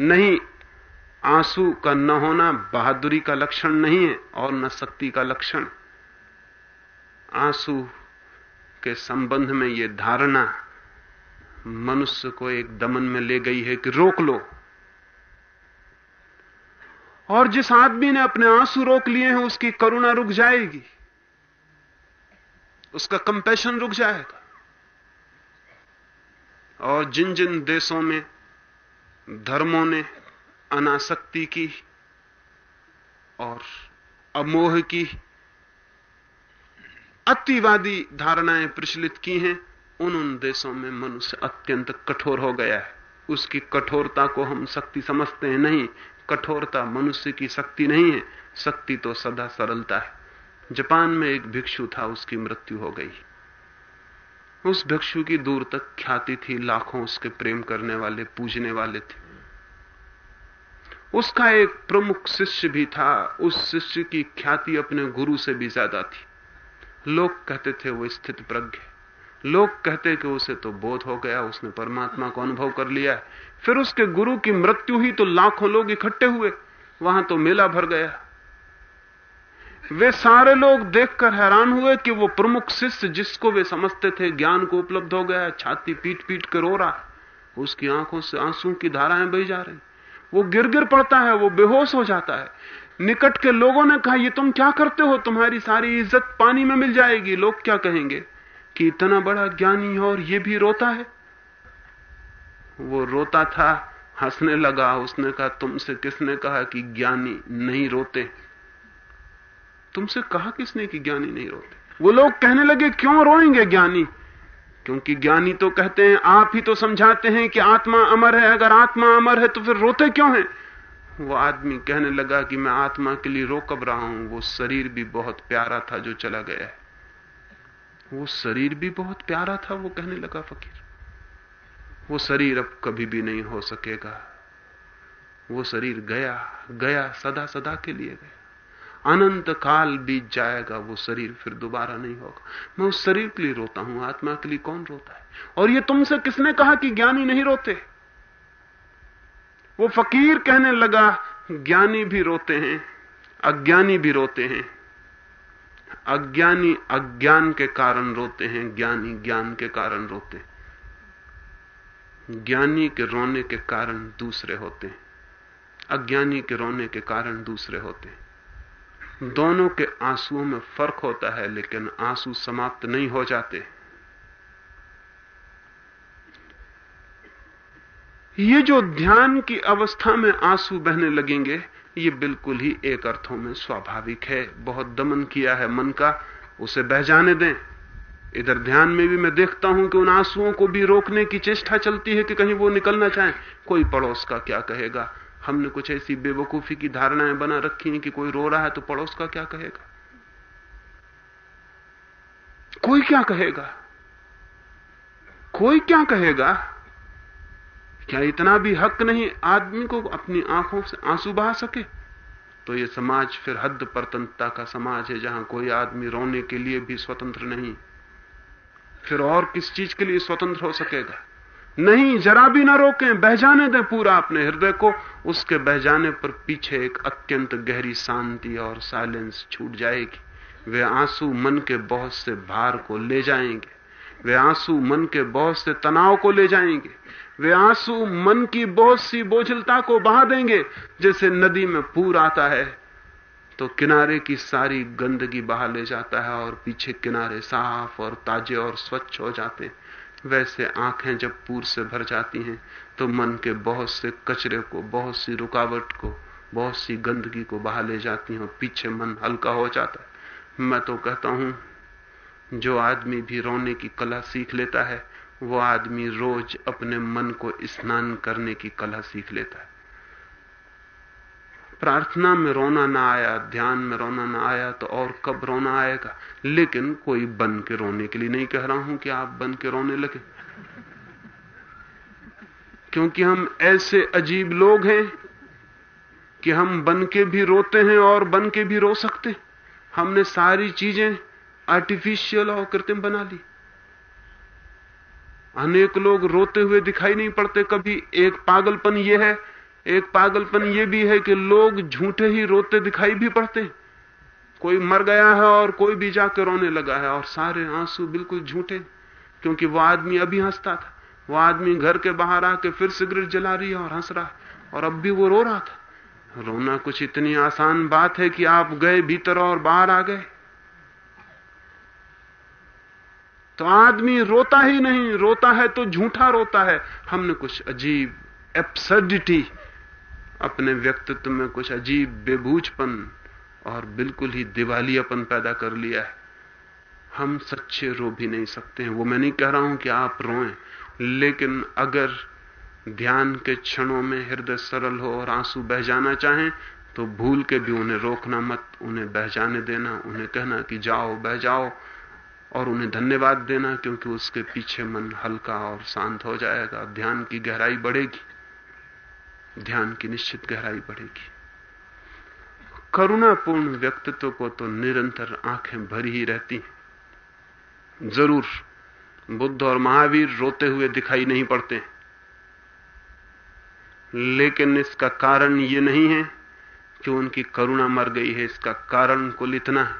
नहीं, आँसू का न होना बहादुरी का लक्षण नहीं है और न शक्ति का लक्षण। आँसू के संबंध में यह धारणा मनुष्य को एक दमन में ले गई है कि रोक लो। और जिस आदमी ने अपने आँसू रोक लिए हैं, उसकी करुणा रुक जाएगी। उसका कंपैशन रुक जाएगा। और जिन जिन देशों में, धर्मों ने अनासक्ति की और अमोह की, अतिवादी धारणाएँ प्रचलित की हैं, उन उन देशों में मनुष्य अत्यंत कठोर हो गया है। उसकी कठोरता को हम शक्ति समझते हैं नहीं। कठोरता मनुष्य की शक्ति नहीं है। शक्ति तो सदा सरलता है। जापान में एक भिक्षु था, उसकी मृत्यु हो गई। उस भिक्षु की दूर तक ख्याति थी, लाखों उसके प्रेम करने वाले, पूजने वाले थे। उसका एक प्रमुख शिष्य भी था, उस शिष्य की ख्याति अपने गुरु से भी ज़्यादा थी। लोग कहते थे, वो स्थित प्रज्ञ लोग कहते कि उसे तो बोध हो गया, उसने परमात्मा को अनुभव कर लिया है। फिर उसके गुरु की मृत्यु हुई तो लाखों लोग इकट्ठे हुए, वहाँ तो मेला भर गया। वे सारे लोग देखकर हैरान हुए कि वो प्रमुख शिष्य जिसको वे समझते थे ज्ञान को उपलब्ध हो गया छाती पीट पीट कर रो रहा है। उसकी आँखों से आँसू की धाराएँ बही जा रही। वो गिर गिर पड़ता है, वो बेहोश हो जाता है। निकट के लोगों ने कहा, ये तुम क्या करते हो? तुम्हारी सारी इज़्ज़त पानी में मिल जाएगी। लोग क्या कहेंगे? कि इतना बड़ा ज्ञानी है और ये भी रोता है? वो रोता था, हंसने लगा। उसने कहा, तुमसे किसने कहा कि ज्ञानी नहीं रोते? तुमसे कहा किसने कि ज्ञानी नहीं रोते? वो लोग कहने लगे, क्यों रोएँगे ज्ञानी? क्योंकि ज्ञानी तो कहते हैं, आप ही तो समझाते हैं कि आत्मा अमर है। अगर आत्मा अमर है तो फिर रोते क्यों हैं? वो आदमी कहने लगा कि मैं आत्मा के लिए रो कब रहा हूँ? वो शरीर भी बहुत प्यारा था जो चला गया है। वो शरीर भी बहुत प्यारा था, वो कहने लगा फकीर। वो शरीर अब कभी भी नहीं हो सकेगा। वो शरीर गया गया सदा सदा के लिए गया। अनंत काल बीत जाएगा, वो शरीर फिर दोबारा नहीं होगा। मैं उस शरीर के लिए रोता हूँ, आत्मा के लिए कौन रोता है? और ये तुमसे किसने कहा कि ज्ञानी नहीं रोते? वो फकीर कहने लगा, ज्ञानी भी रोते हैं, अज्ञानी भी रोते हैं। अज्ञानी अज्ञान के कारण रोते हैं, ज्ञानी ज्ञान के कारण रोते हैं। ज्ञानी के रोने के कारण दूसरे होते हैं। अज्ञानी के रोने के कारण दूसरे होते हैं। दोनों के आंसुओं में फ़र्क होता है, लेकिन आँसू समाप्त नहीं हो जाते। ये जो ध्यान की अवस्था में आँसू बहने लगेंगे, ये बिल्कुल ही एक अर्थों में स्वाभाविक है। बहुत दमन किया है मन का, उसे बह जाने दें। इधर ध्यान में भी मैं देखता हूँ कि उन आंसुओं को भी रोकने की चेष्टा चलती है कि कहीं वो निकलना चाहे कोई पड़ोस का क्या कहेगा? हमने कुछ ऐसी बेवकूफ़ी की धारणाएँ बना रखी हैं कि कोई रो रहा है तो पड़ोस का क्या कहेगा? कोई क्या कहेगा? कोई क्या कहेगा? क्या इतना भी हक नहीं आदमी को अपनी आँखों से आँसू बहा सके? तो ये समाज फिर हद परतंत्रता का समाज है, जहाँ कोई आदमी रोने के लिए भी स्वतंत्र नहीं। फिर और किस चीज़ के लिए स्वतंत्र हो सकेगा? नहीं, जरा भी ना रोकें बह जाने दें पूरा अपने हृदय को। उसके बह जाने पर पीछे एक अत्यंत गहरी शांति और साइलेंस छूट जाएगी। वे आँसू मन के बहुत से भार को ले जाएँगे। वे आँसू मन के बहुत से तनाव को ले जाएँगे। वे आँसू मन की बहुत सी बोझलता को बहा देंगे, जैसे नदी में पूर आता है। तो किनारे की सारी गंदगी बहा ले जाता है और पीछे किनारे साफ़ और ताजे और स्वच्छ हो जाते वैसे आँखें जब पूर से भर जाती हैं तो मन के बहुत से कचरे को, बहुत सी रुकावट को, बहुत सी गंदगी को बहा ले जाती हैं और पीछे मन हल्का हो जाता है। मैं तो कहता हूँ, जो आदमी भी रोने की कला सीख लेता है, वो आदमी रोज अपने मन को स्नान करने की कला सीख लेता है। प्रार्थना में रोना ना आया, ध्यान में रोना ना आया तो और कब रोना आएगा? लेकिन कोई बन के रोने के लिए नहीं कह रहा हूँ कि आप बन के रोने लगे। क्योंकि हम ऐसे अजीब लोग हैं कि हम बन के भी रोते हैं और बन के भी रो सकते हमने सारी चीज़ें आर्टिफिशियल और कृत्रिम बना ली। अनेक लोग रोते हुए दिखाई नहीं पड़ते, कभी एक पागलपन ये है एक पागलपन ये भी है कि लोग झूठे ही रोते दिखाई भी पड़ते कोई मर गया है और कोई भी जाकर रोने लगा है और सारे आँसू बिल्कुल झूठे क्योंकि वो आदमी अभी हंसता था। वो आदमी घर के बाहर आके फिर सिगरेट जला रही है और हंस रहा है, और अब भी वो रो रहा था। रोना कुछ इतनी आसान बात है कि आप गए भीतर और बाहर आ गए। तो आदमी रोता ही नहीं, रोता है तो झूठा रोता है। हमने कुछ अजीब एप्सर्डिटी अपने व्यक्तित्व में कुछ अजीब बेबूझपन और बिल्कुल ही दिवालियापन पैदा कर लिया है। हम सच्चे रो भी नहीं सकते हैं। वो मैं नहीं कह रहा हूँ कि आप रोएँ, लेकिन अगर ध्यान के क्षणों में हृदय सरल हो और आँसू बह जाना चाहें तो भूल के भी उन्हें रोकना मत, उन्हें बह जाने देना, उन्हें कहना कि जाओ बह जाओ और उन्हें धन्यवाद देना, क्योंकि उसके पीछे मन हल्का और शांत हो जाएगा, ध्यान की गहराई बढ़ेगी। ध्यान की निश्चित गहराई बढ़ेगी। करुणापूर्ण व्यक्तित्व को तो निरंतर आँखें भरी ही रहती ज़रूर, बुद्ध और महावीर रोते हुए दिखाई नहीं पड़ते। लेकिन इसका कारण ये नहीं है कि उनकी करुणा मर गई है। इसका कारण कुल इतना है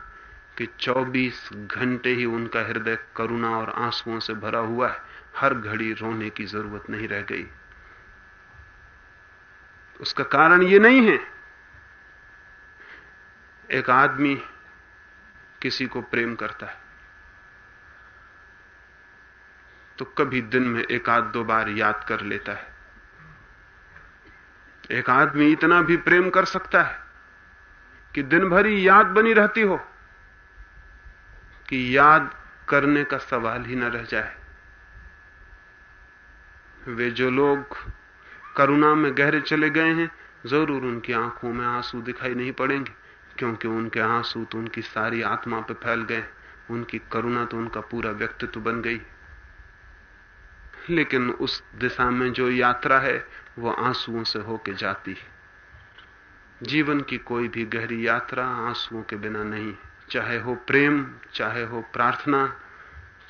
कि 24 घंटे ही उनका हृदय करुणा और आंसुओं से भरा हुआ है। हर घड़ी रोने की ज़रूरत नहीं रह गई। उसका कारण ये नहीं है। एक आदमी किसी को प्रेम करता है। तो कभी दिन में एक आध दो बार याद कर लेता है। एक आदमी इतना भी प्रेम कर सकता है कि दिन भर याद बनी रहती हो कि याद करने का सवाल ही न रह जाए। वे जो लोग करुणा में गहरे चले गए हैं, ज़रूर उनकी आँखों में आँसू दिखाई नहीं पड़ेंगे, क्योंकि उनके आँसू तो उनकी सारी आत्मा पे फैल गए उनकी करुणा तो उनका पूरा व्यक्तित्व बन गई। लेकिन उस दिशा में जो यात्रा है, वो आंसुओं से होके जाती है। जीवन की कोई भी गहरी यात्रा आंसुओं के बिना नहीं चाहे हो प्रेम, चाहे हो प्रार्थना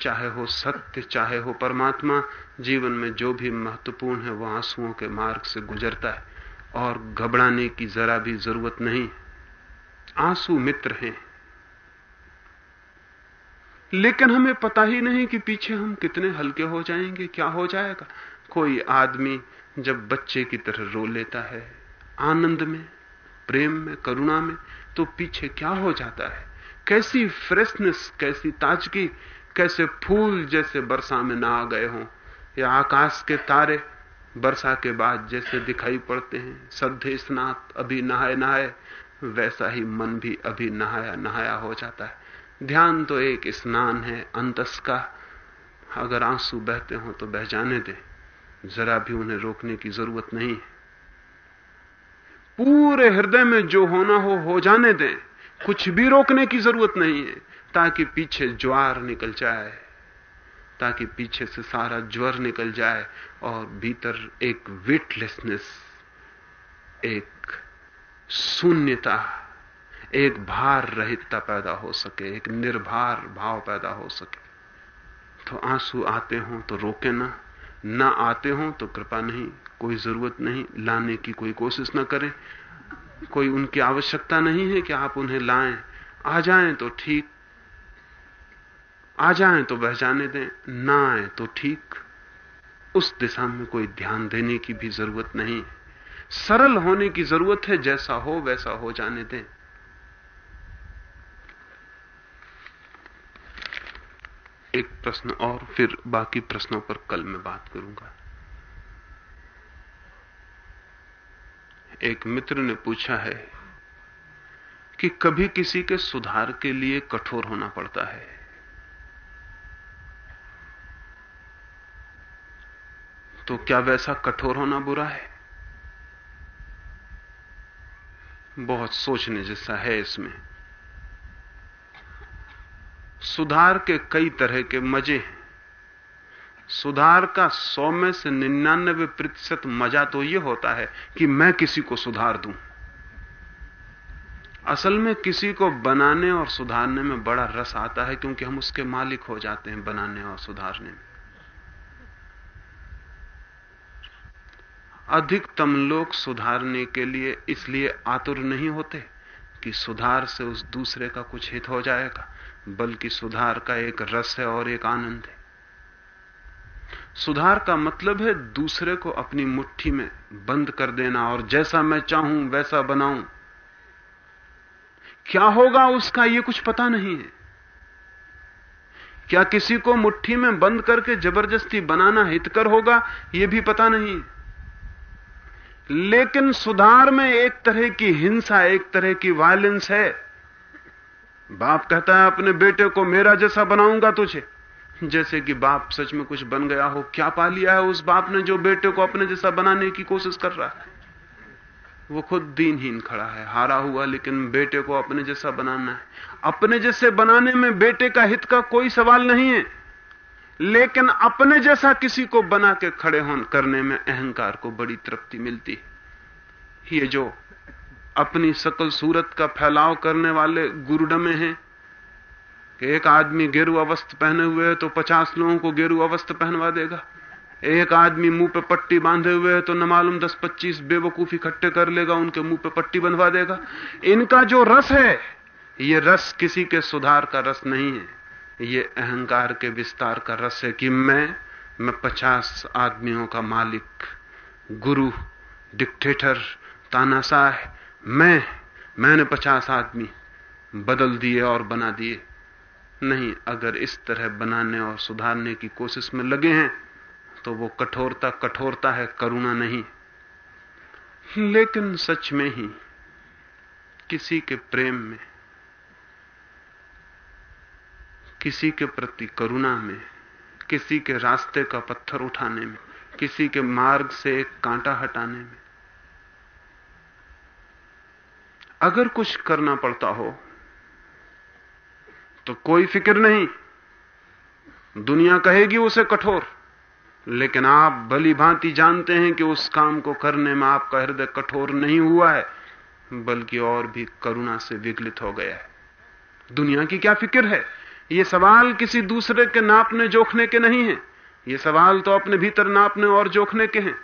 चाहे हो सत्य, चाहे हो परमात्मा, जीवन में जो भी महत्वपूर्ण है वह आंसुओं के मार्ग से गुजरता है। और घबराने की जरा भी ज़रूरत नहीं। आँसू मित्र हैं। लेकिन हमें पता ही नहीं कि पीछे हम कितने हल्के हो जाएँगे, क्या हो जाएगा। कोई आदमी जब बच्चे की तरह रो लेता है, आनंद में, प्रेम में, करुणा में तो पीछे क्या हो जाता है? कैसी फ्रेशनेस कैसी ताजगी कैसे फूल जैसे वर्षा में नहा गए हों, या आकाश के तारे वर्षा के बाद जैसे दिखाई पड़ते हैं, सद्धे स्नात अभी नहाए नहाए, वैसा ही मन भी अभी नहाया नहाया हो जाता है। ध्यान तो एक स्नान है, अंतस का। अगर आँसू बहते हो तो बह जाने दे, जरा भी उन्हें रोकने की ज़रूरत नहीं है। पूरे हृदय में जो होना हो हो जाने दें, कुछ भी रोकने की ज़रूरत नहीं है। ताकि पीछे ज्वार निकल जाए, ताकि पीछे से सारा ज्वर निकल जाए और भीतर एक वेटलेसनेस एक शून्यता, एक भार रहितता पैदा हो सके, एक निर्भार भाव पैदा हो सके। तो आँसू आते हों तो रोके ना ना आते हों तो कृपा नहीं, कोई ज़रूरत नहीं, लाने की कोई कोशिश ना करें। कोई उनकी आवश्यकता नहीं है कि आप उन्हें लाएँ। आ जाएँ तो ठीक आ जाए तो बह जाने दें, ना आए तो ठीक। उस दिशा में कोई ध्यान देने की भी ज़रूरत नहीं। सरल होने की ज़रूरत है, जैसा हो वैसा हो जाने दें। एक प्रश्न और, फिर बाकी प्रश्नों पर कल मैं बात करूँगा। एक मित्र ने पूछा है कि कभी किसी के सुधार के लिए कठोर होना पड़ता है। तो क्या वैसा कठोर होना बुरा है? बहुत सोचने जैसा है इसमें। सुधार के कई तरह के मज़े हैं। सुधार का सौ में से निन्यानबे प्रतिशत मज़ा तो यह होता है कि मैं किसी को सुधार दूँ। असल में किसी को बनाने और सुधारने में बड़ा रस आता है क्योंकि हम उसके मालिक हो जाते हैं बनाने और सुधारने में। अधिकतम लोग सुधारने के लिए इसलिए आतुर नहीं होते कि सुधार से उस दूसरे का कुछ हित हो जाएगा, बल्कि सुधार का एक रस है और एक आनंद है। सुधार का मतलब है दूसरे को अपनी मुट्ठी में बंद कर देना और जैसा मैं चाहूँ वैसा बनाऊँ। क्या होगा उसका यह कुछ पता नहीं है। क्या किसी को मुट्ठी में बंद करके ज़बरदस्ती बनाना हितकर होगा यह भी पता नहीं लेकिन सुधार में एक तरह की हिंसा, एक तरह की वायलेंस है। बाप कहता है, अपने बेटे को मेरा जैसा बनाऊँगा तुझे। जैसे कि बाप सच में कुछ बन गया हो, क्या पा लिया है उस बाप ने जो बेटे को अपने जैसा बनाने की कोशिश कर रहा है? वो खुद दीनहीन खड़ा है, हारा हुआ, लेकिन बेटे को अपने जैसा बनाना है। अपने जैसे बनाने में बेटे का हित का कोई सवाल नहीं है। लेकिन अपने जैसा किसी को बना के खड़े होने करने में अहंकार को बड़ी तृप्ति मिलती। है ये जो अपनी सकल सूरत का फैलाव करने वाले गुरुडमे हैं, कि एक आदमी गेरुआ अवस्थ पहने हुए है तो पचास लोगों को गेरुआ अवस्थ पहनवा देगा। एक आदमी मुँह पे पट्टी बांधे हुए है तो न मालूम दस पच्चीस बेवकूफ़ इकट्ठे कर लेगा, उनके मुँह पे पट्टी बंधवा देगा। इनका जो रस है, ये रस किसी के सुधार का रस नहीं है। ये अहंकार के विस्तार का रस है कि मैं मैं पचास आदमियों का मालिक, गुरु डिक्टेटर तानाशाह मैं, मैंने पचास आदमी बदल दिए और बना दिए। नहीं, अगर इस तरह बनाने और सुधारने की कोशिश में लगे हैं तो वो कठोरता कठोरता है, करुणा नहीं। लेकिन सच में ही, किसी के प्रेम में किसी के प्रति करुणा में, किसी के रास्ते का पत्थर उठाने में, किसी के मार्ग से एक कांटा हटाने में। अगर कुछ करना पड़ता हो तो कोई फ़िक्र नहीं। दुनिया कहेगी उसे कठोर, लेकिन आप भली भांति जानते हैं कि उस काम को करने में आपका हृदय कठोर नहीं हुआ है, बल्कि और भी करुणा से विगलित हो गया है। दुनिया की क्या फ़िक्र है? ये सवाल किसी दूसरे के नापने जोखने के नहीं है। ये सवाल तो अपने भीतर नापने और जोखने के हैं।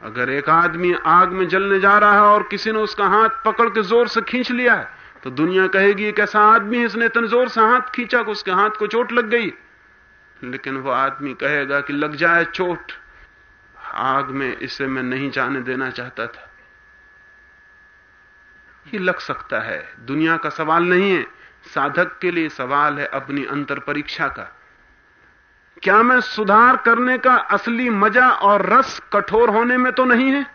अगर एक आदमी आग में जलने जा रहा है और किसी ने उसका हाथ पकड़ के ज़ोर से खींच लिया है तो दुनिया कहेगी, एक ऐसा आदमी है इसने इतने ज़ोर से हाथ खींचा कि उसके हाथ को चोट लग गई। लेकिन वो आदमी कहेगा कि, लग जाए चोट। आग में इसे मैं नहीं जाने देना चाहता था। ये लग सकता है। दुनिया का सवाल नहीं है। साधक के लिए सवाल है अपनी अंतर परीक्षा का। क्या मैं सुधार करने का असली मज़ा और रस कठोर होने में तो नहीं है?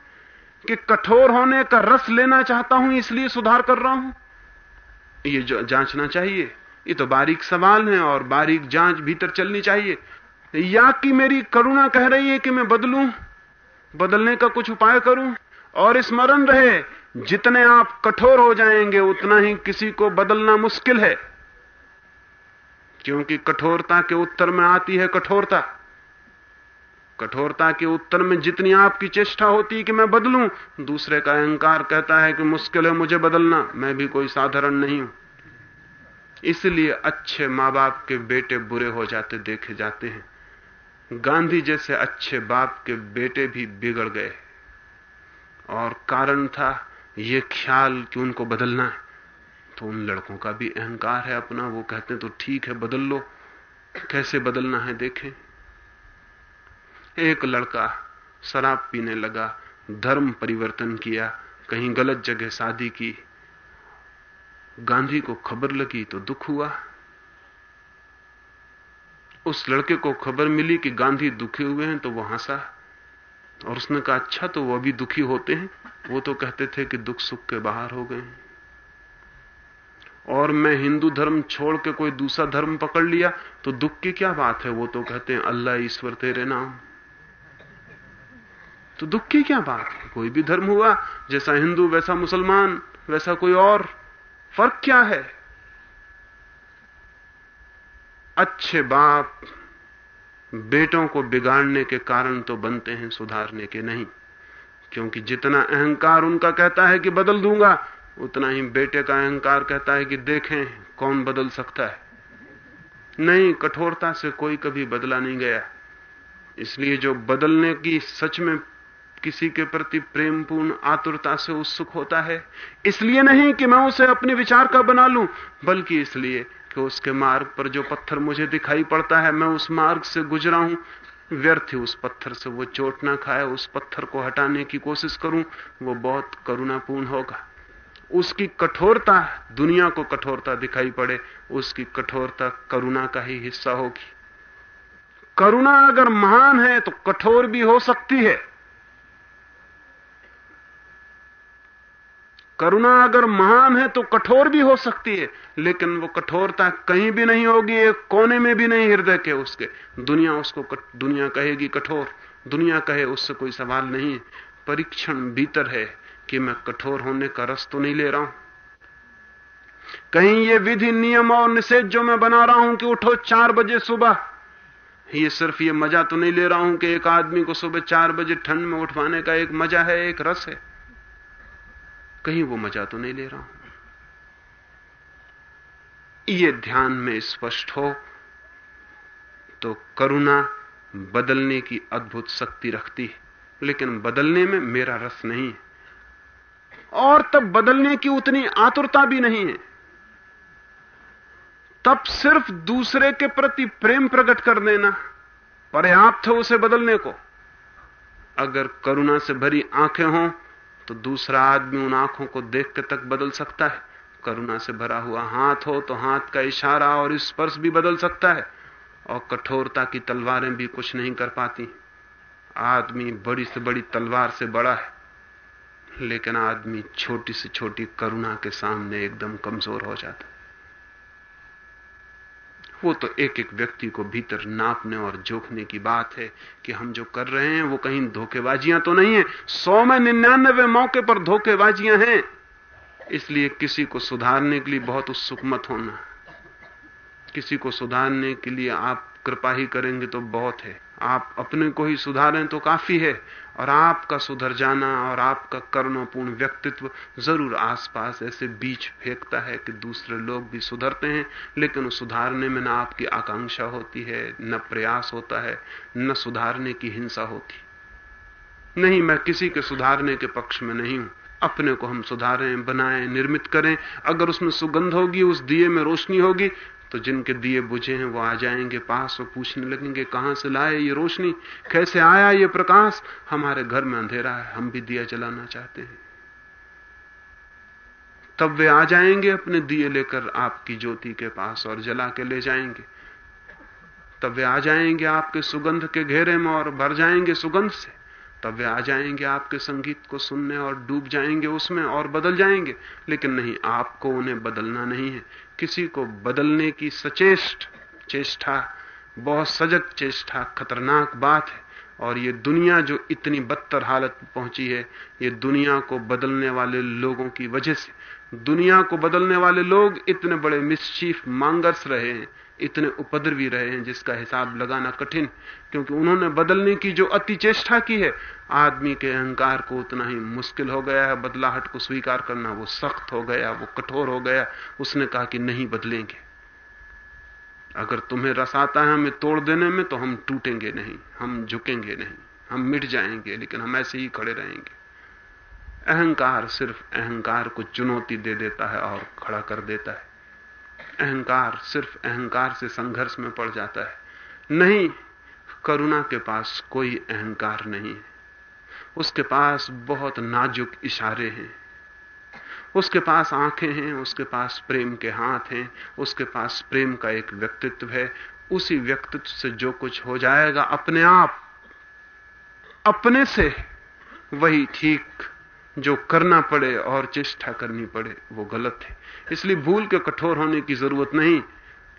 कि कठोर होने का रस लेना चाहता हूँ, इसलिए सुधार कर रहा हूँ? ये जांचना चाहिए, ये तो बारीक सवाल है और बारीक जाँच भीतर चलनी चाहिए। या कि मेरी करुणा कह रही है कि मैं बदलूं? बदलने का कुछ उपाय करूँ? और स्मरण रहे जितने आप कठोर हो जाएँगे, उतना ही किसी को बदलना मुश्किल है। क्योंकि कठोरता के उत्तर में आती है कठोरता। कठोरता के उत्तर में जितनी आपकी चेष्टा होती है कि मैं बदलूं, दूसरे का अहंकार कहता है कि मुश्किल है मुझे बदलना, मैं भी कोई साधारण नहीं हूँ। इसलिए अच्छे माँ बाप के बेटे बुरे हो जाते, देखे जाते हैं। गांधी जैसे अच्छे बाप के बेटे भी बिगड़ गए। और कारण था ये ख्याल कि उनको बदलना है। तो उन लड़कों का भी अहंकार है अपना। वो कहते हैं तो ठीक है, बदल लो। कैसे बदलना है, देखें। एक लड़का शराब पीने लगा, धर्म परिवर्तन किया, कहीं गलत जगह शादी की। गांधी को खबर लगी तो दुख हुआ। उस लड़के को खबर मिली कि गांधी दुखी हुए हैं तो वो हंसा। और उसने कहा अच्छा तो वो अभी दुखी होते हैं। वो तो कहते थे कि दुख सुख के बाहर हो गए। और मैं हिंदू धर्म छोड़ के कोई दूसरा धर्म पकड़ लिया तो दुख की क्या बात है? वो तो कहते हैं, अल्लाह ईश्वर तेरे नाम। तो दुख की क्या बात है? कोई भी धर्म हुआ, जैसा हिंदू, वैसा मुसलमान, वैसा कोई और, फ़र्क क्या है? अच्छे बाप बेटों को बिगाड़ने के कारण तो बनते हैं सुधारने के नहीं। क्योंकि जितना अहंकार उनका कहता है कि बदल दूँगा, उतना ही बेटे का अहंकार कहता है कि देखें कौन बदल सकता है। नहीं, कठोरता से कोई कभी बदला नहीं गया। इसलिए जो बदलने की सच में किसी के प्रति प्रेमपूर्ण आतुरता से उत्सुक होता है, इसलिए नहीं कि मैं उसे अपने विचार का बना लूँ, बल्कि इसलिए कि उसके मार्ग पर जो पत्थर मुझे दिखाई पड़ता है, मैं उस मार्ग से गुजरा हूँ। व्यर्थ ही उस पत्थर से, वो चोट ना खाए, उस पत्थर को हटाने की कोशिश करूँ, वो बहुत करुणापूर्ण होगा। उसकी कठोरता, दुनिया को कठोरता दिखाई पड़े, उसकी कठोरता करुणा का ही हिस्सा होगी। करुणा अगर महान है तो कठोर भी हो सकती है। करुणा अगर महान है तो कठोर भी हो सकती है, लेकिन वो कठोरता कहीं भी नहीं होगी, एक कोने में भी नहीं, हृदय के उसके। दुनिया उसको दुनिया कहेगी कठोर, दुनिया कहे उससे कोई सवाल नहीं परीक्षण भीतर है कि मैं कठोर होने का रस तो नहीं ले रहा हूँ। कहीं ये विधि, नियम और निषेध जो मैं बना रहा हूँ कि उठो चार बजे सुबह। ये सिर्फ़ ये मज़ा तो नहीं ले रहा हूँ कि एक आदमी को सुबह चार बजे ठंड में उठवाने का एक मज़ा है, एक रस है। कहीं वो मज़ा तो नहीं ले रहा हूँ। ये ध्यान में स्पष्ट हो तो करुणा बदलने की अद्भुत शक्ति रखती है, लेकिन बदलने में मेरा रस नहीं है। और तब बदलने की उतनी आतुरता भी नहीं है। तब सिर्फ़ दूसरे के प्रति प्रेम प्रकट कर देना पर्याप्त है उसे बदलने को। अगर करुणा से भरी आँखें हों तो दूसरा आदमी उन आँखों को देख के तक बदल सकता है। करुणा से भरा हुआ हाथ हो तो हाथ का इशारा और स्पर्श भी बदल सकता है और कठोरता की तलवारें भी कुछ नहीं कर पाती। आदमी बड़ी से बड़ी तलवार से बड़ा है, लेकिन आदमी छोटी से छोटी करुणा के सामने एकदम कमज़ोर हो जाता है। वो तो एक एक व्यक्ति को भीतर नापने और जोखने की बात है कि हम जो कर रहे हैं, वो कहीं धोखेबाजियाँ तो नहीं है। सौ में निन्यानवे मौके पर धोखेबाजियाँ हैं। इसलिए किसी को सुधारने के लिए बहुत उत्सुक मत होना। किसी को सुधारने के लिए आप कृपा ही करेंगे तो बहुत है। आप अपने को ही सुधारें तो काफ़ी है, और आपका सुधर जाना और आपका करुणापूर्ण व्यक्तित्व ज़रूर आसपास ऐसे बीच फेंकता है कि दूसरे लोग भी सुधरते हैं, लेकिन उस सुधारने में न आपकी आकांक्षा होती है, न प्रयास होता है, न सुधारने की हिंसा होती। नहीं, मैं किसी के सुधारने के पक्ष में नहीं हूँ। अपने को हम सुधारें, बनाएँ, निर्मित करें। अगर उसमें सुगंध होगी, उस दिए में रोशनी होगी तो जिनके दिए बुझे हैं वो आ जाएँगे पास और पूछने लगेंगे, कहाँ से लाए ये रोशनी? कैसे आया ये प्रकाश? हमारे घर में अंधेरा है, हम भी दिया जलाना चाहते हैं। तब वे आ जाएँगे अपने दिए लेकर आपकी ज्योति के पास और जला के ले जाएँगे। तब वे आ जाएँगे आपके सुगंध के घेरे में और भर जाएँगे सुगंध से। तब वे आ जाएँगे आपके संगीत को सुनने और डूब जाएँगे उसमें और बदल जाएँगे। लेकिन नहीं, आपको उन्हें बदलना नहीं है। किसी को बदलने की सचेष्ट चेष्टा, बहुत सजग चेष्टा खतरनाक बात है। और ये दुनिया जो इतनी बदतर हालत पहुँची है, ये दुनिया को बदलने वाले लोगों की वजह से। दुनिया को बदलने वाले लोग इतने बड़े मिसचीफ मांगर्स रहे हैं, इतने उपद्रवी रहे हैं जिसका हिसाब लगाना कठिन। क्योंकि उन्होंने बदलने की जो अति चेष्टा की है, आदमी के अहंकार को उतना ही मुश्किल हो गया है, बदलाहट को स्वीकार करना वो सख्त हो गया, वो कठोर हो गया। उसने कहा कि नहीं बदलेंगे। अगर तुम्हें रस आता है हमें तोड़ देने में तो हम टूटेंगे नहीं, हम झुकेंगे नहीं, हम मिट जाएँगे, लेकिन हम ऐसे ही खड़े रहेंगे। अहंकार सिर्फ़ अहंकार को चुनौती दे देता है और खड़ा कर देता है। अहंकार सिर्फ़ अहंकार से संघर्ष में पड़ जाता है। नहीं करुणा के पास कोई अहंकार नहीं है। उसके पास बहुत नाजुक इशारे हैं। उसके पास आँखें हैं, उसके पास प्रेम के हाथ हैं, उसके पास प्रेम का एक व्यक्तित्व है। उसी व्यक्तित्व से जो कुछ हो जाएगा अपने आप, अपने से वही ठीक जो करना पड़े और चेष्टा करनी पड़े, वो गलत है। इसलिए भूल के कठोर होने की ज़रूरत नहीं,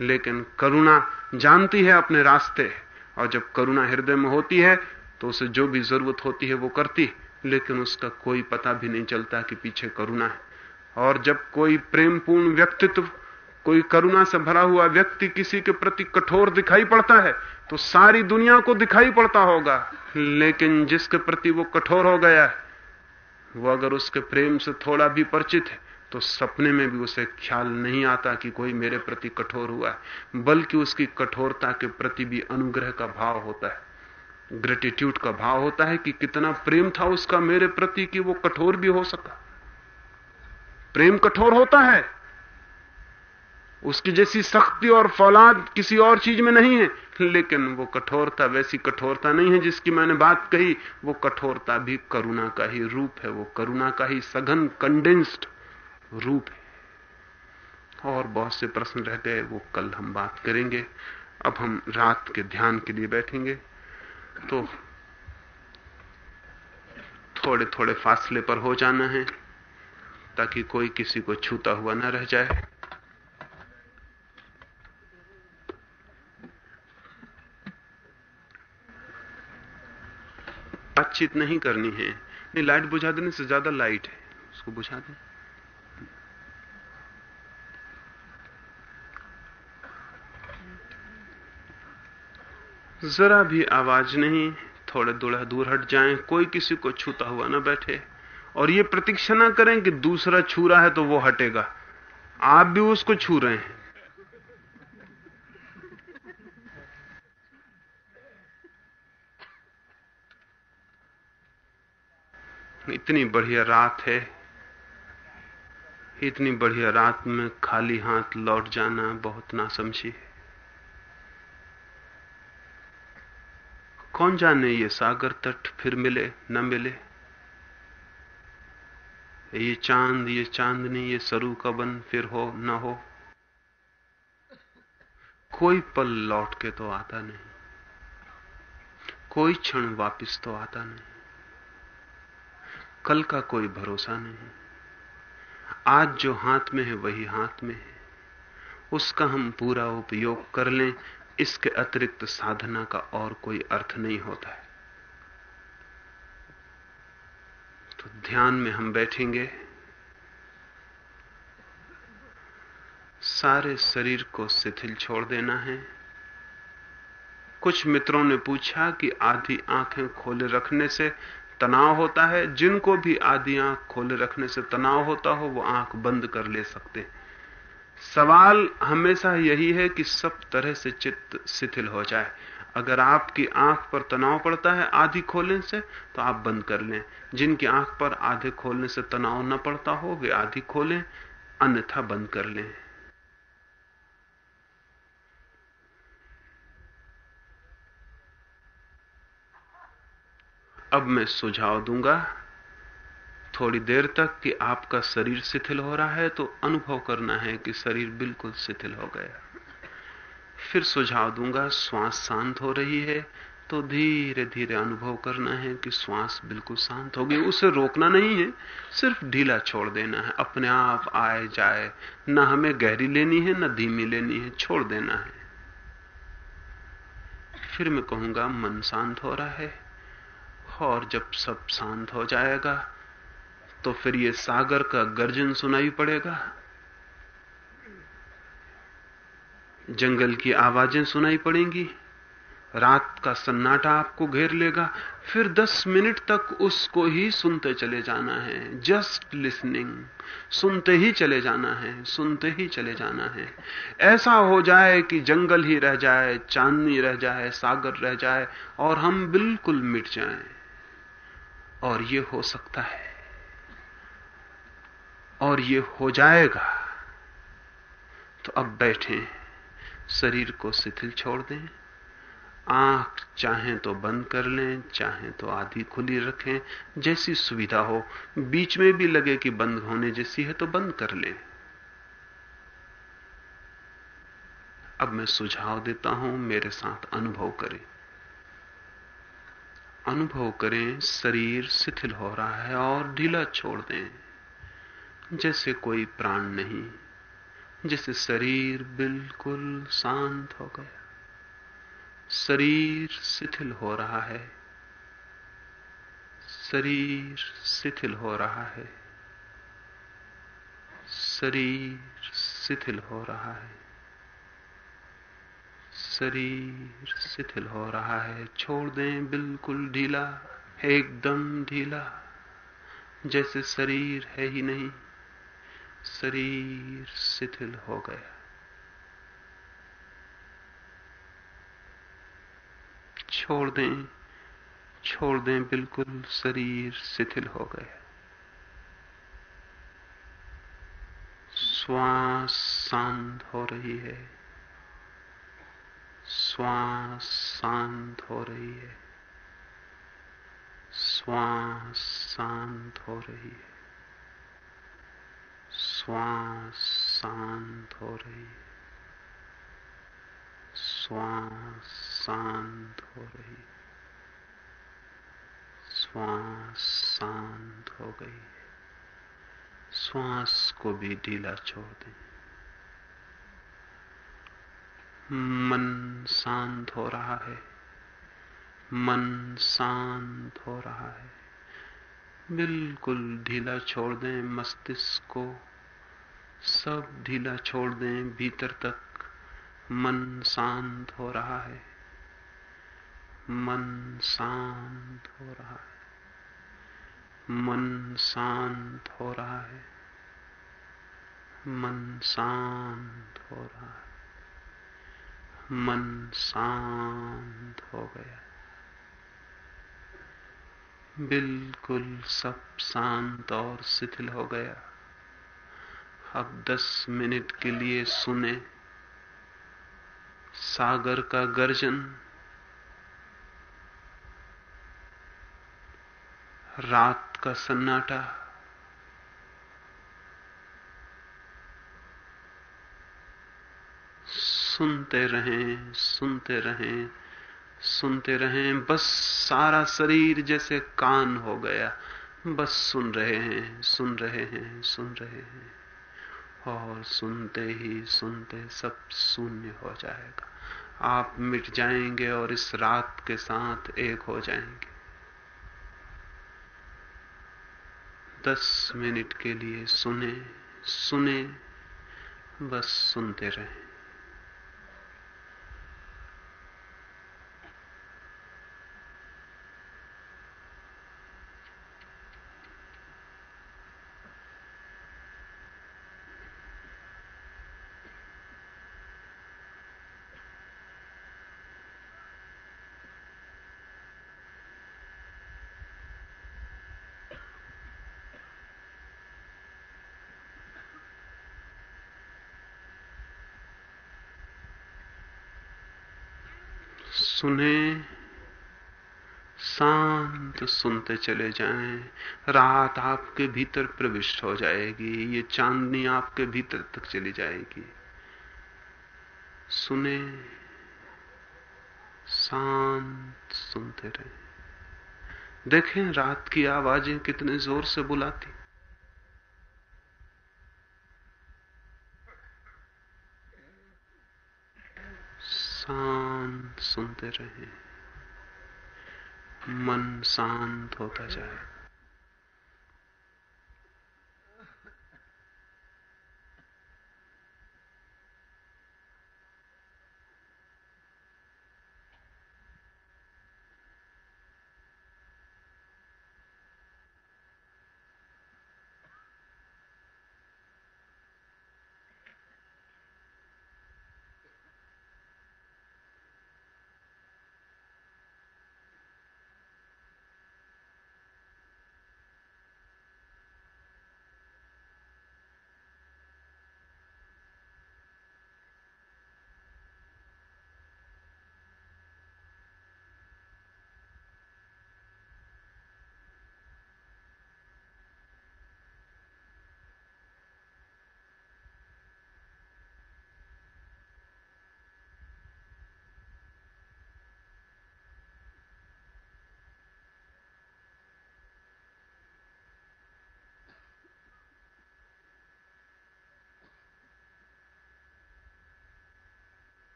लेकिन करुणा जानती है अपने रास्ते। और जब करुणा हृदय में होती है तो उसे जो भी ज़रूरत होती है वो करती लेकिन उसका कोई पता भी नहीं चलता कि पीछे करुणा है। और जब कोई प्रेमपूर्ण व्यक्तित्व, कोई करुणा से भरा हुआ व्यक्ति किसी के प्रति कठोर दिखाई पड़ता है तो सारी दुनिया को दिखाई पड़ता होगा, लेकिन जिसके प्रति वो कठोर हो गया है, वो अगर उसके प्रेम से थोड़ा भी परिचित है तो सपने में भी उसे ख्याल नहीं आता कि कोई मेरे प्रति कठोर हुआ है, बल्कि उसकी कठोरता के प्रति भी अनुग्रह का भाव होता है। ग्रेटिट्यूड का भाव होता है कि कितना प्रेम था उसका मेरे प्रति कि वो कठोर भी हो सका। प्रेम कठोर होता है। उसकी जैसी सख्ती और फौलाद किसी और चीज़ में नहीं है, लेकिन वो कठोरता वैसी कठोरता नहीं है जिसकी मैंने बात कही। वो कठोरता भी करुणा का ही रूप है, वो करुणा का ही सघन कंडेंस्ड रूप है। और बहुत से प्रश्न रह गए, वो कल हम बात करेंगे। अब हम रात के ध्यान के लिए बैठेंगे। तो थोड़े थोड़े फासले पर हो जाना है, ताकि कोई किसी को छूता हुआ ना रह जाए। बातचीत नहीं करनी है। नहीं, लाइट बुझा देने से ज़्यादा लाइट है। उसको बुझा दें। जरा भी आवाज़ नहीं, थोड़े दूल्हा दूर हट जाएँ, कोई किसी को छूता हुआ ना बैठे। और ये प्रतीक्षा ना करें कि दूसरा छू रहा है तो वो हटेगा। आप भी उसको छू रहे हैं। इतनी बढ़िया रात है। इतनी बढ़िया रात में खाली हाथ लौट जाना बहुत नासमझी है। कौन जाने ये सागर तट फिर मिले, न मिले? ये चाँद, ये चांदनी, ये सरू का बन फिर हो, न हो। कोई पल लौट के तो आता नहीं। कोई क्षण वापिस तो आता नहीं। कल का कोई भरोसा नहीं। आज जो हाथ में है, वही हाथ में है। उसका हम पूरा उपयोग कर लें इसके अतिरिक्त साधना का और कोई अर्थ नहीं होता है। तो ध्यान में हम बैठेंगे। सारे शरीर को शिथिल छोड़ देना है। कुछ मित्रों ने पूछा कि आधी आँखें खोले रखने से तनाव होता है। जिनको भी आधी आँख खोले रखने से तनाव होता हो, वो आँख बंद कर ले सकते सवाल हमेशा यही है कि सब तरह से चित्त शिथिल हो जाए। अगर आपकी आँख पर तनाव पड़ता है आधी खोलने से तो आप बंद कर लें। जिनकी आँख पर आधे खोलने से तनाव न पड़ता हो, वे आधी खोलें, अन्यथा बंद कर लें। अब मैं सुझाव दूँगा। थोड़ी देर तक कि आपका शरीर शिथिल हो रहा है तो अनुभव करना है कि शरीर बिल्कुल शिथिल हो गया। फिर सुझाव दूँगा, श्वास शांत हो रही है तो धीरे धीरे अनुभव करना है कि श्वास बिल्कुल शांत हो गई उसे रोकना नहीं है, सिर्फ़ ढीला छोड़ देना है। अपने आप आए जाए, न हमें गहरी लेनी है, न धीमी लेनी है, छोड़ देना है। फिर मैं कहूँगा, मन शांत हो रहा है, और जब सब शांत हो जाएगा तो फिर ये सागर का गर्जन सुनाई पड़ेगा। जंगल की आवाज़ें सुनाई पड़ेंगी। रात का सन्नाटा आपको घेर लेगा। फिर दस मिनट तक उसको ही सुनते चले जाना है। जस्ट लिसनिंग सुनते ही चले जाना है। सुनते ही चले जाना है। ऐसा हो जाए कि जंगल ही रह जाए, चांदनी रह जाए, सागर रह जाए और हम बिल्कुल मिट जाएँ। और ये हो सकता है। और ये हो जाएगा। तो अब बैठे, शरीर को शिथिल छोड़ दें। आँख चाहें तो बंद कर लें, चाहें तो आधी खुली रखें, जैसी सुविधा हो। बीच में भी लगे कि बंद होने जैसी है तो बंद कर लें। अब मैं सुझाव देता हूँ, मेरे साथ अनुभव करें। अनुभव करें, शरीर शिथिल हो रहा है और ढीला छोड़ दें। जैसे कोई प्राण नहीं, जैसे शरीर बिल्कुल शांत हो गया। शरीर शिथिल हो रहा है। शरीर शिथिल हो रहा है। शरीर शिथिल हो रहा है। शरीर शिथिल हो रहा है। छोड़ दें, बिल्कुल ढीला, एकदम ढीला। जैसे शरीर है ही नहीं शरीर शिथिल हो गया। छोड़ दें छोड़ दें, बिल्कुल शरीर शिथिल हो गया। श्वास शांत हो रही है। श्वास शांत हो रही है। श्वास शांत हो रही है। श्वास शांत हो रही श्वास शांत हो रही श्वास शांत हो गई श्वास को भी ढीला छोड़ दें मन शांत हो रहा है मन शांत हो रहा है बिल्कुल ढीला छोड़ दें मस्तिष्क को सब ढीला छोड़ दें, भीतर तक मन शांत हो रहा है। मन शांत हो रहा है। मन शांत हो रहा है। मन शांत हो रहा है। मन शांत हो गया। बिल्कुल सब शांत और शिथिल हो गया। अब दस मिनट के लिए सुने। सागर का गर्जन। रात का सन्नाटा। सुनते रहें सुनते रहें सुनते रहें। बस सारा शरीर जैसे कान हो गया। बस सुन रहे हैं, सुन रहे हैं, सुन रहे हैं। और सुनते ही सुनते सब शून्य हो जाएगा। आप मिट जाएँगे और इस रात के साथ एक हो जाएँगे। दस मिनट के लिए सुने सुने, बस सुनते रहें। सुने, शांत सुनते चले जाएँ। रात आपके भीतर प्रविष्ट हो जाएगी, ये चांदनी आपके भीतर तक चली जाएगी। सुने, शांत सुनते रहे। देखें रात की आवाज़ें कितने ज़ोर से बुलाती। शांत सुनते रहे। मन शांत होता जाए।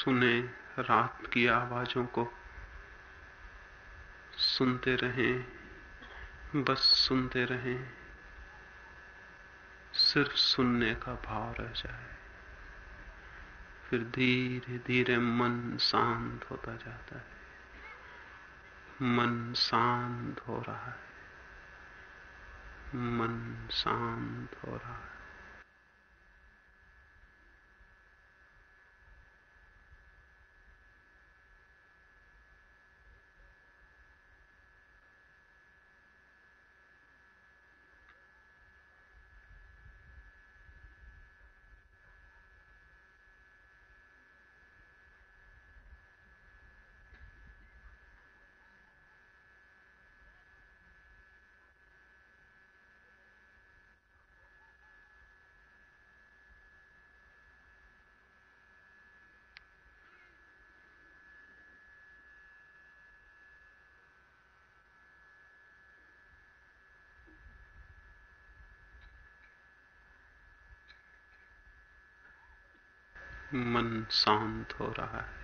सुने रात की आवाजों को। सुनते रहें, बस सुनते रहें। सिर्फ़ सुनने का भाव रह जाए। फिर धीरे धीरे मन शांत होता जाता है। मन शांत हो रहा है। मन शांत हो रहा है। मन शांत हो रहा है।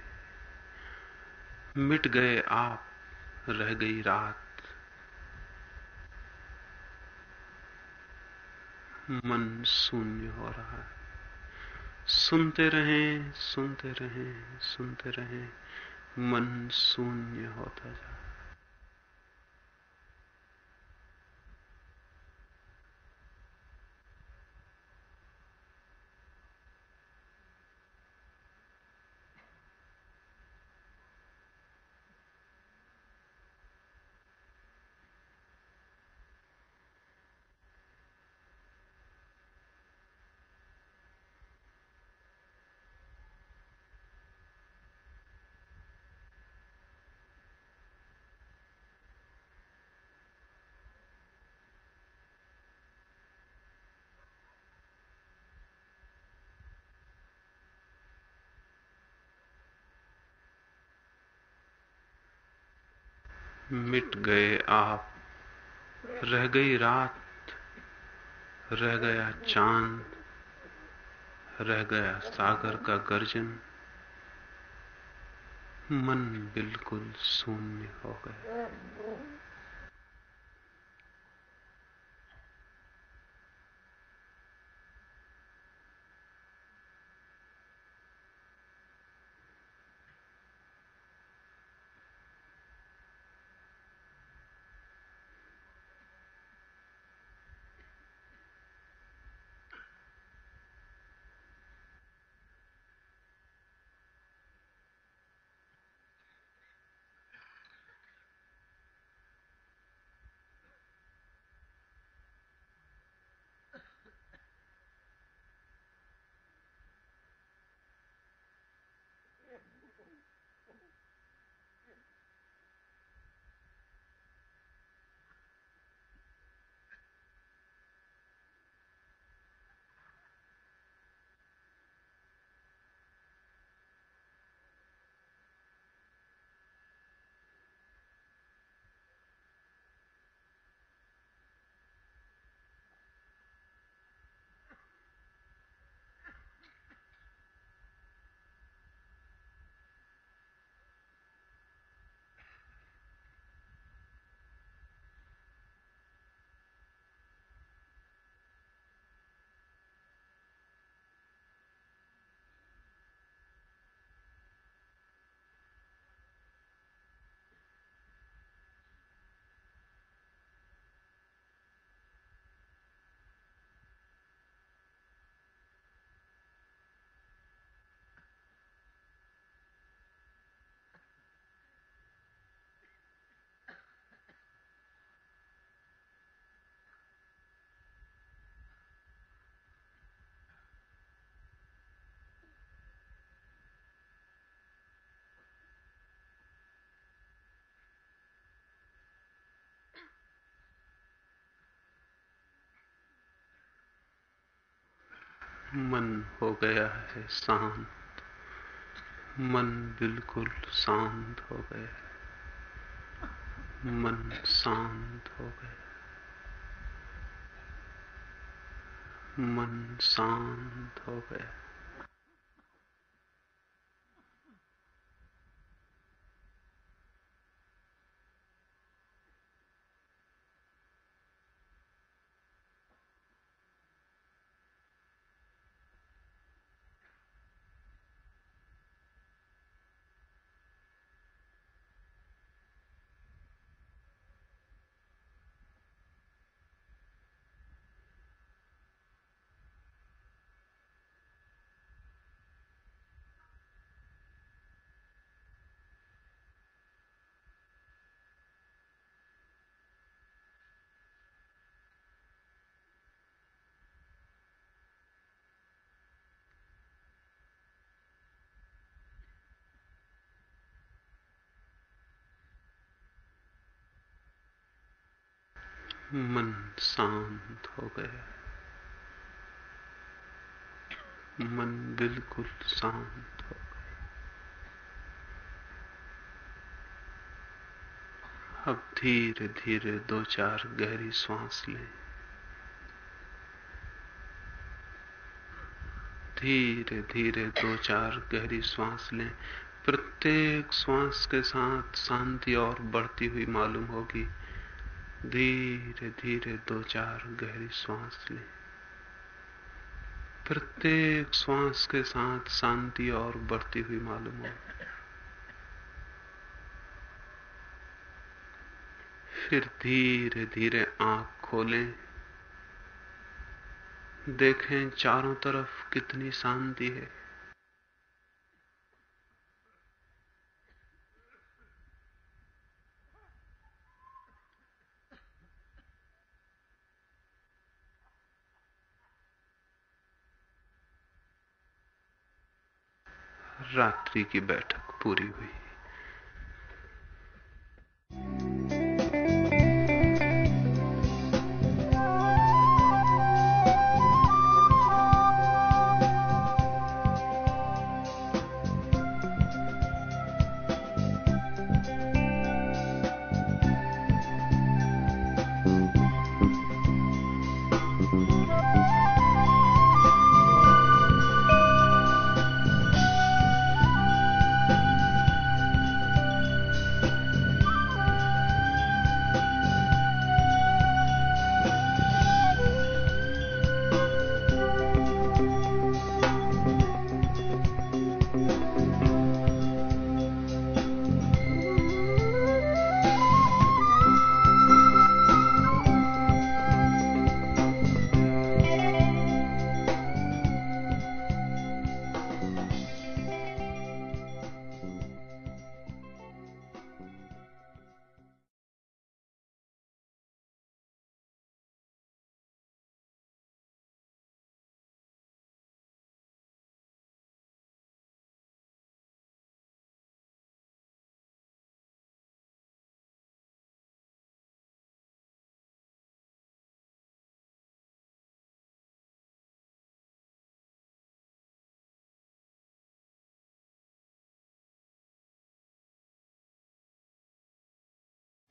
मिट गए आप, रह गई रात। मन शून्य हो रहा है। सुनते रहें सुनते रहें सुनते रहें। मन शून्य होता जाए मिट गए आप। रह गई रात, रह गया चाँद, रह गया सागर का गर्जन। मन बिल्कुल शून्य हो गया। मन हो गया है शांत। मन बिल्कुल शांत हो गया मन शांत हो गया मन शांत हो गया मन शांत हो गया। मन बिल्कुल शांत हो गया। अब धीरे धीरे दो चार गहरी श्वास लें। धीरे धीरे दो चार गहरी श्वास लें। प्रत्येक श्वास के साथ शांति और बढ़ती हुई मालूम होगी। धीरे धीरे दो चार गहरी श्वास लें। प्रत्येक श्वास के साथ शांति और बढ़ती हुई मालूम हो फिर धीरे धीरे आँख खोलें। देखें चारों तरफ़ कितनी शांति है। रात्रि की बैठक पूरी हुई।